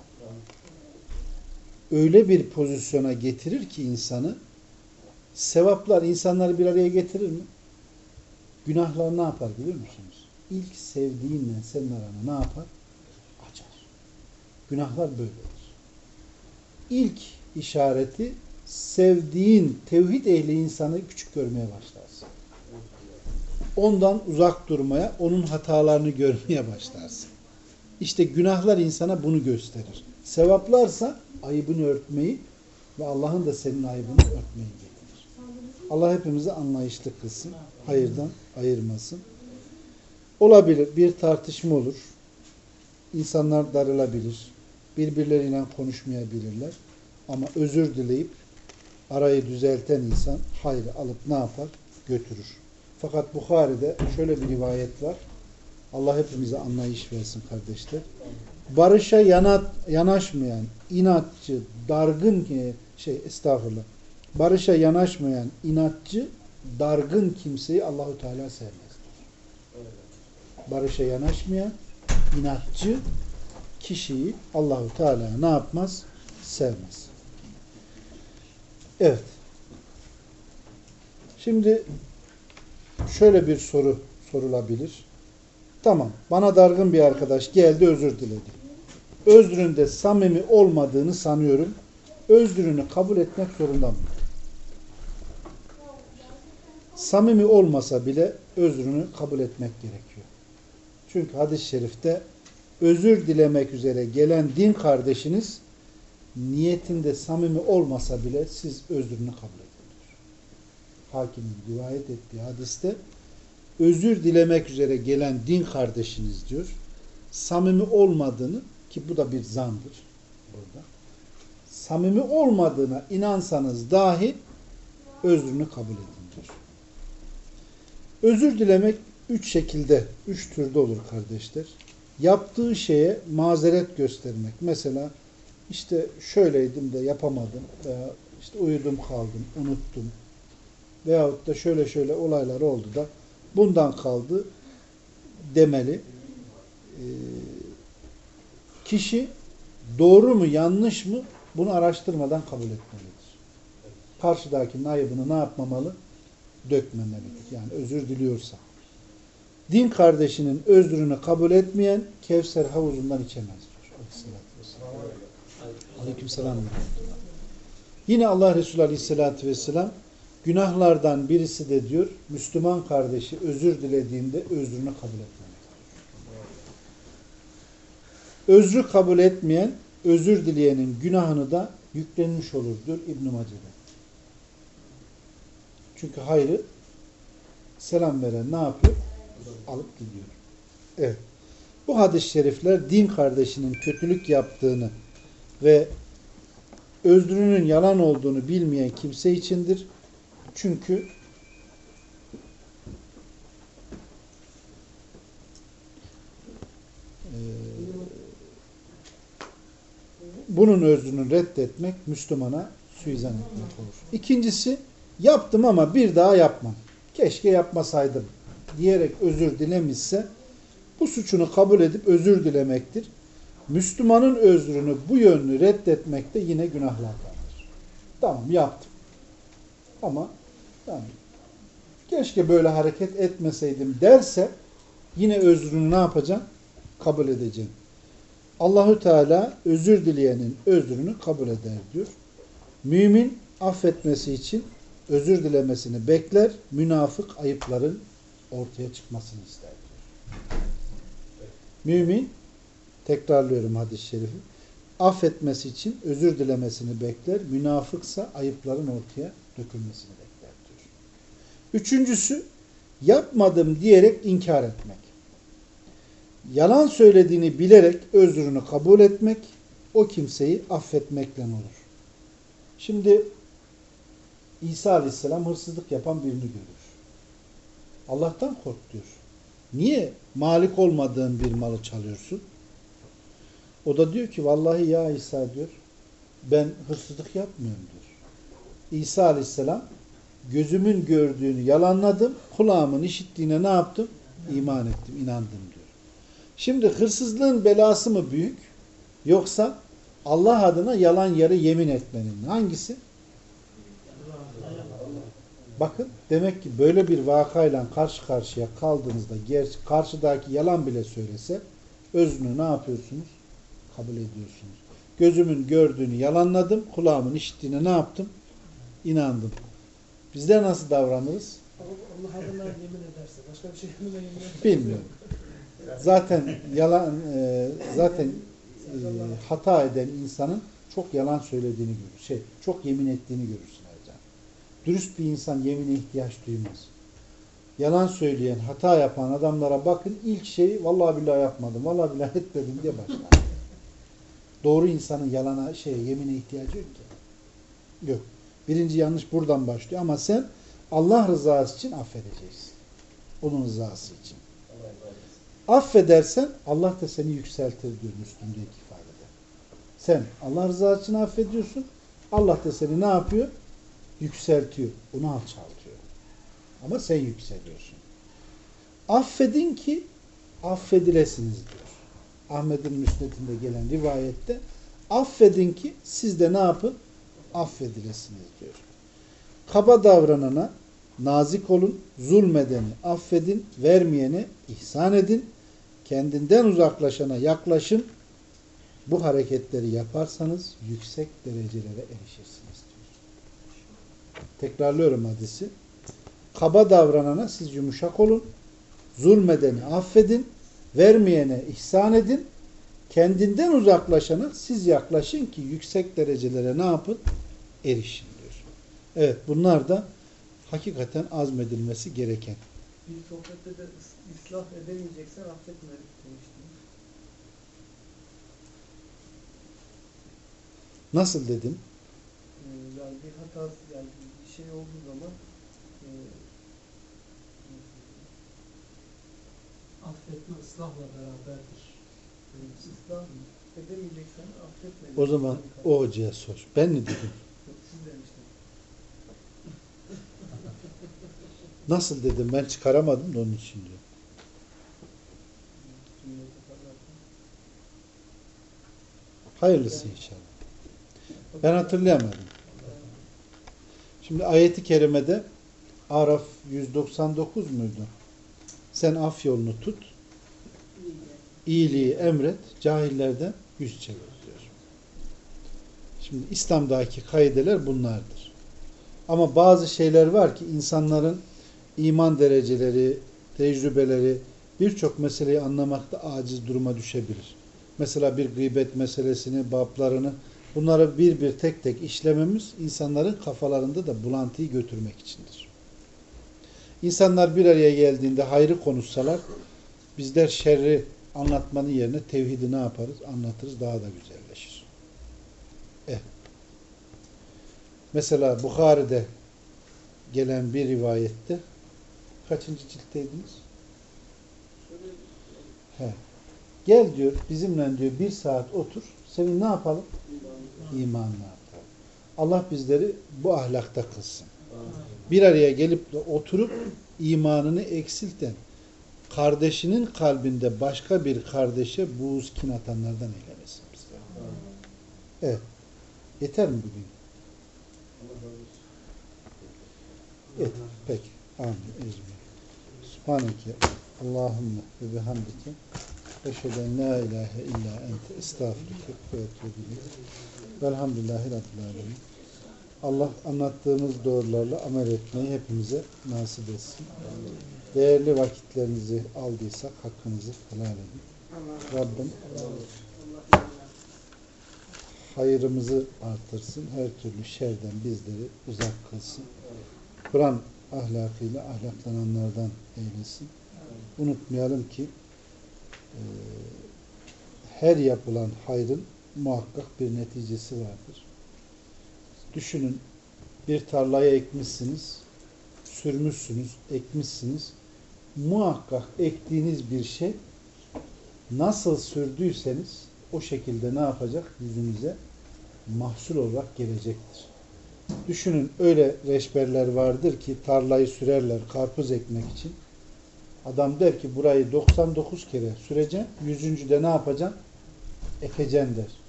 öyle bir pozisyona getirir ki insanı sevaplar insanları bir araya getirir mi? Günahlar ne yapar biliyor musunuz? İlk sevdiğinle senin arana ne yapar? Açar. Günahlar böyledir. İlk işareti sevdiğin tevhid ehli insanı küçük görmeye başlarsın. Ondan uzak durmaya, onun hatalarını görmeye başlarsın. İşte günahlar insana bunu gösterir. Sevaplarsa ayıbını örtmeyi ve Allah'ın da senin ayıbını örtmeyi getirir. Allah hepimizi anlayışlı kılsın. Hayırdan ayırmasın. Olabilir. Bir tartışma olur. İnsanlar darılabilir. Birbirleriyle konuşmayabilirler. Ama özür dileyip arayı düzelten insan hayrı alıp ne yapar? Götürür. Fakat Bukhari'de şöyle bir rivayet var. Allah hepimize anlayış versin kardeşler. Barışa yanat, yanaşmayan, inatçı, dargın şey estağfurullah. Barışa yanaşmayan, inatçı, dargın kimseyi Allahu Teala sevmez. Barışa yanaşmayan, inatçı kişiyi Allahu Teala ne yapmaz? Sevmez. Evet. Şimdi şöyle bir soru sorulabilir. Tamam. Bana dargın bir arkadaş geldi özür diledi. Özründe samimi olmadığını sanıyorum. Özrünü kabul etmek zorunda mı? Samimi olmasa bile özrünü kabul etmek gerekiyor. Çünkü hadis-i şerifte özür dilemek üzere gelen din kardeşiniz niyetinde samimi olmasa bile siz özrünü kabul edin. Hakimin rivayet ettiği hadiste özür dilemek üzere gelen din kardeşiniz diyor. Samimi olmadığını ki bu da bir zandır burada. Samimi olmadığına inansanız dahi özrünü kabul edin. Özür dilemek üç şekilde, üç türde olur kardeşler. Yaptığı şeye mazeret göstermek. Mesela işte şöyleydim de yapamadım veya işte uyudum kaldım, unuttum veyahut da şöyle şöyle olaylar oldu da bundan kaldı demeli. Ee, kişi doğru mu yanlış mı bunu araştırmadan kabul etmelidir. Karşıdakinin ayıbını ne yapmamalı? Dökmemelidir. Yani özür diliyorsa. Din kardeşinin özrünü kabul etmeyen Kevser havuzundan içemez. Aleykümselam. Yine Allah Resulü Aleyhisselatü Vesselam Günahlardan birisi de diyor Müslüman kardeşi özür dilediğinde özrünü kabul etmemek. Özrü kabul etmeyen özür dileyenin günahını da yüklenmiş olur diyor İbn Mace'de. Çünkü hayrı selam veren ne yapıyor? Alıp gidiyor. Evet. Bu hadis-i şerifler din kardeşinin kötülük yaptığını ve özrünün yalan olduğunu bilmeyen kimse içindir. Çünkü bunun özrünü reddetmek Müslümana suizan etmek olur. İkincisi yaptım ama bir daha yapmam. Keşke yapmasaydım diyerek özür dilemişse bu suçunu kabul edip özür dilemektir. Müslümanın özrünü bu yönlü reddetmek de yine günahlardandır. Tamam yaptım. Ama yani keşke böyle hareket etmeseydim derse yine özrünü ne yapacağım? Kabul edeceğim. Allahü Teala özür dileyenin özrünü kabul eder diyor. Mümin affetmesi için özür dilemesini bekler. Münafık ayıpların ortaya çıkmasını ister. Mümin tekrarlıyorum hadis-i şerifi. Affetmesi için özür dilemesini bekler. Münafıksa ayıpların ortaya dökülmesini bekler diyor. Üçüncüsü yapmadım diyerek inkar etmek. Yalan söylediğini bilerek özrünü kabul etmek o kimseyi affetmekle olur. Şimdi İsa Aleyhisselam hırsızlık yapan birini görür. Allah'tan kork diyor. Niye malik olmadığın bir malı çalıyorsun? O da diyor ki vallahi ya İsa diyor ben hırsızlık yapmıyorum diyor. İsa Aleyhisselam gözümün gördüğünü yalanladım, kulağımın işittiğine ne yaptım? İman ettim, inandım diyor. Şimdi hırsızlığın belası mı büyük? Yoksa Allah adına yalan yere yemin etmenin hangisi? Bakın demek ki böyle bir vakayla karşı karşıya kaldığınızda gerçi karşıdaki yalan bile söylese özünü ne yapıyorsunuz? Kabul ediyorsunuz. Gözümün gördüğünü yalanladım, kulağımın işittiğine ne yaptım? İnandım. Bizler nasıl davranırız? Allah adına yemin ederse başka bir şey yemin ederse. Bilmiyorum. Zaten yalan e, zaten e, hata eden insanın çok yalan söylediğini görür. Şey, çok yemin ettiğini görürsün. Dürüst bir insan yemine ihtiyaç duymaz. Yalan söyleyen, hata yapan adamlara bakın ilk şey vallahi billahi yapmadım, vallahi billahi etmedim diye başlar. Doğru insanın yalana, şeye, yemine ihtiyacı yok ki. Yok. Birinci yanlış buradan başlıyor ama sen Allah rızası için affedeceksin. Onun rızası için. Affedersen Allah da seni yükseltir diyor üstündeki ifadede. Sen Allah rızası için affediyorsun. Allah da seni ne yapıyor? Yükseltiyor. Onu alçaltıyor. Ama sen yükseliyorsun. Affedin ki affedilesiniz diyor. Ahmet'in müsnetinde gelen rivayette affedin ki siz de ne yapın? Affedilesiniz diyor. Kaba davranana nazik olun, zulmedeni affedin, vermeyene ihsan edin, kendinden uzaklaşana yaklaşın. Bu hareketleri yaparsanız yüksek derecelere erişirsiniz. Tekrarlıyorum hadisi. Kaba davranana siz yumuşak olun, zulmedeni affedin, vermeyene ihsan edin, kendinden uzaklaşana siz yaklaşın ki yüksek derecelere ne yapın? Erişin diyor. Evet bunlar da hakikaten azmedilmesi gereken. Bir sohbette de ıs- ıslah edemeyeceksen affetme demiştim. Nasıl dedim? Ee, yani bir hata yani şey olduğu zaman e, Affetme ıslahla beraberdir. ıslah edemeyeceksen affetme. O zaman o hocaya sor. Ben ne dedim? Siz demiştiniz. Nasıl dedim? Ben çıkaramadım da onun için diyor. Hayırlısı inşallah. Ben hatırlayamadım. Şimdi ayeti kerimede Araf 199 muydu? Sen af yolunu tut, iyiliği emret, cahillerden yüz çevir diyor. Şimdi İslam'daki kaideler bunlardır. Ama bazı şeyler var ki insanların iman dereceleri, tecrübeleri birçok meseleyi anlamakta aciz duruma düşebilir. Mesela bir gıybet meselesini, bablarını bunları bir bir tek tek işlememiz insanların kafalarında da bulantıyı götürmek içindir. İnsanlar bir araya geldiğinde hayrı konuşsalar bizler şerri anlatmanın yerine tevhidi ne yaparız? Anlatırız daha da güzelleşir. Evet. Mesela Bukhari'de gelen bir rivayette kaçıncı ciltteydiniz? He. Gel diyor bizimle diyor bir saat otur. Senin ne yapalım? İmanla. Allah bizleri bu ahlakta kılsın. Bir araya gelip de oturup imanını eksilten kardeşinin kalbinde başka bir kardeşe buğuz kin atanlardan eylemesin bizleri. Evet. Yeter mi bugün? Yeter. Peki. Amin. Ecmaîn. Subhaneke Allahümme ve bihamdike eşhedü en la ilahe illa ente estağfurüke ve etûbü. Velhamdülillahi Rabbil alemin. Allah anlattığımız doğrularla amel etmeyi hepimize nasip etsin. Değerli vakitlerinizi aldıysak hakkınızı helal edin. Rabbim hayırımızı artırsın. Her türlü şerden bizleri uzak kılsın. Kur'an ahlakıyla ahlaklananlardan eylesin. Unutmayalım ki e, her yapılan hayrın muhakkak bir neticesi vardır. Düşünün bir tarlaya ekmişsiniz, sürmüşsünüz, ekmişsiniz. Muhakkak ektiğiniz bir şey nasıl sürdüyseniz o şekilde ne yapacak? Yüzünüze mahsul olarak gelecektir. Düşünün öyle reçberler vardır ki tarlayı sürerler karpuz ekmek için. Adam der ki burayı 99 kere süreceğim. Yüzüncüde ne yapacağım? Ekeceğim der.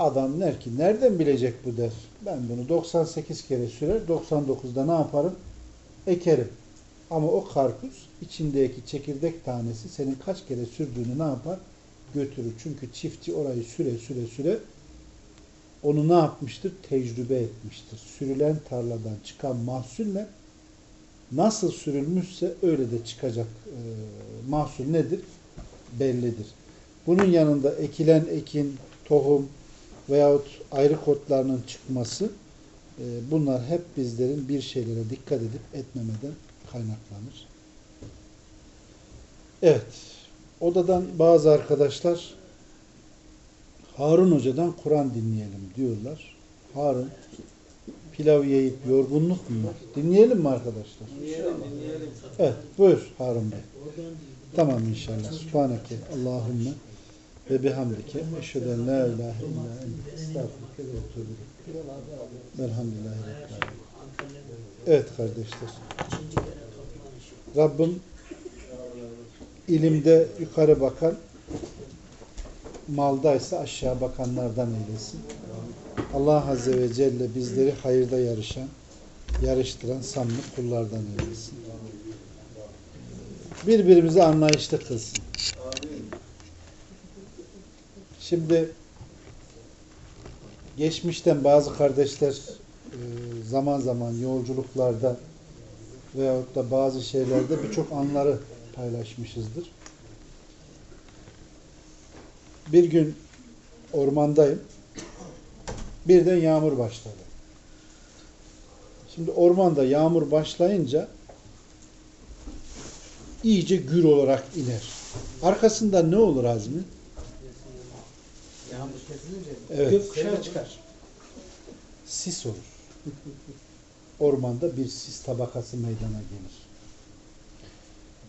Adam der ki nereden bilecek bu der. Ben bunu 98 kere sürer 99'da ne yaparım? Ekerim. Ama o karpuz içindeki çekirdek tanesi senin kaç kere sürdüğünü ne yapar? Götürür. Çünkü çiftçi orayı süre süre süre onu ne yapmıştır? Tecrübe etmiştir. Sürülen tarladan çıkan mahsulle nasıl sürülmüşse öyle de çıkacak e, mahsul nedir? Bellidir. Bunun yanında ekilen ekin, tohum veyahut ayrı kotlarının çıkması e, bunlar hep bizlerin bir şeylere dikkat edip etmemeden kaynaklanır. Evet. Odadan bazı arkadaşlar Harun Hoca'dan Kur'an dinleyelim diyorlar. Harun pilav yiyip yorgunluk mu var? Dinleyelim mi arkadaşlar? Evet. Buyur Harun Bey. Tamam inşallah. Subhaneke Allahümme ve bihamdike eşhedü en la ilahe illa ente estağfurüke ve etûbü alemin. Evet kardeşler. Rabbim ilimde yukarı bakan maldaysa aşağı bakanlardan eylesin. Allah Azze ve Celle bizleri hayırda yarışan, yarıştıran samimi kullardan eylesin. Birbirimize anlayışlı kılsın. Şimdi geçmişten bazı kardeşler e, zaman zaman yolculuklarda veyahut da bazı şeylerde birçok anları paylaşmışızdır. Bir gün ormandayım. Birden yağmur başladı. Şimdi ormanda yağmur başlayınca iyice gür olarak iner. Arkasında ne olur Azmi? Yağmur kesilince Evet. Gökkuşağı çıkar. Sis olur. Ormanda bir sis tabakası meydana gelir.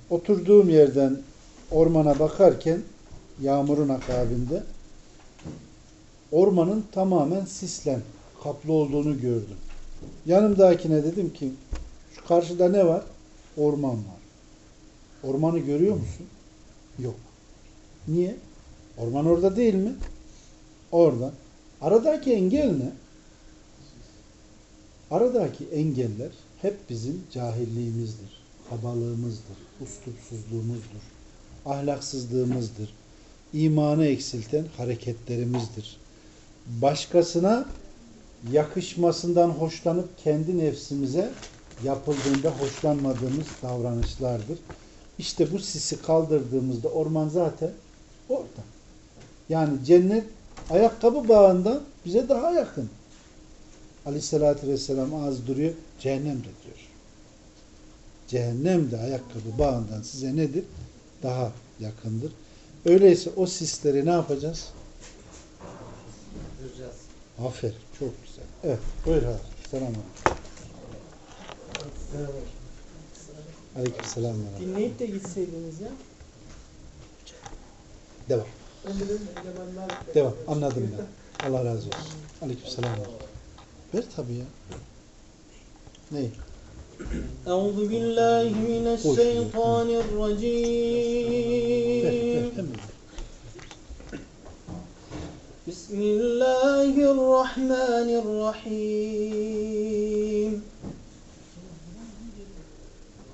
Oturduğum yerden ormana bakarken yağmurun akabinde ormanın tamamen sislen kaplı olduğunu gördüm. Yanımdakine dedim ki şu karşıda ne var? Orman var. Ormanı görüyor musun? Yok. Niye? Orman orada değil mi? Orada. Aradaki engel ne? Aradaki engeller hep bizim cahilliğimizdir, kabalığımızdır, ustupsuzluğumuzdur, ahlaksızlığımızdır, imanı eksilten hareketlerimizdir. Başkasına yakışmasından hoşlanıp kendi nefsimize yapıldığında hoşlanmadığımız davranışlardır. İşte bu sisi kaldırdığımızda orman zaten orada. Yani cennet ayakkabı bağından bize daha yakın. Aleyhissalatü vesselam ağız duruyor, cehennem de diyor. Cehennem de ayakkabı bağından size nedir? Daha yakındır. Öyleyse o sisleri ne yapacağız? Kıracağız. Aferin. Çok güzel. Evet. Buyur abi. Selam aleyküm. Aleyküm selam. Dinleyip de gitseydiniz ya. Devam. Ben de dedim, elemanlar- Devam. Anladım ben. Allah razı olsun. Aleyküm selam. Ver tabii ya. Ne? أعوذ بالله من الشيطان Ver, الرجيم ver. Hemen. بسم الله الرحمن الرحيم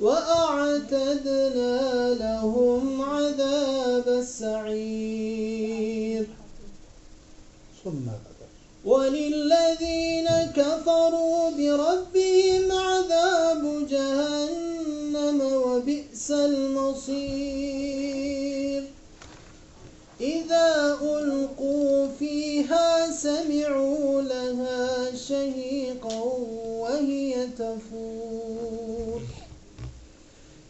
وأعتدنا لهم عذاب السعير. kadar. وللذين كفروا بربهم عذاب جهنم وبئس المصير. إذا ألقوا فيها سمعوا لها شهيقا وهي تفور.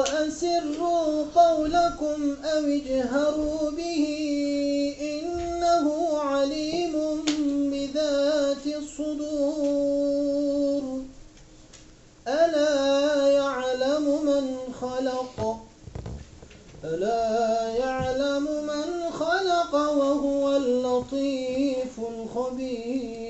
وأسروا قولكم أو اجهروا به إنه عليم بذات الصدور. ألا يعلم من خلق؟ ألا يعلم من خلق وهو اللطيف الخبير.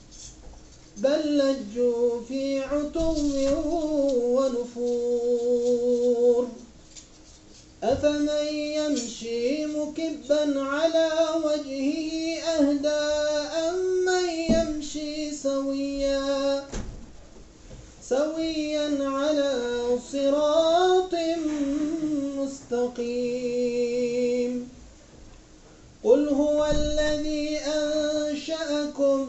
بل لجوا في عتو ونفور. أفمن يمشي مكبا على وجهه أهدى أمن يمشي سويا سويا على صراط مستقيم. قل هو الذي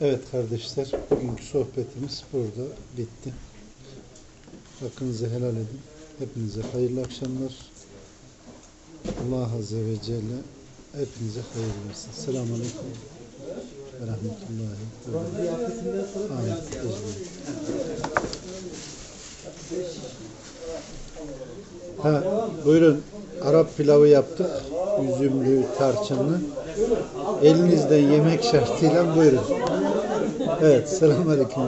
Evet kardeşler, bugünkü sohbetimiz burada bitti. Hakkınızı helal edin. Hepinize hayırlı akşamlar. Allah Azze ve Celle hepinize hayır versin. Selamun Aleyküm ve Rahmetullahi ve. Ha, buyurun. Arap pilavı yaptık. Üzümlü, tarçınlı. Elinizden yemek şartıyla buyurun. Evet. Selamun Aleyküm.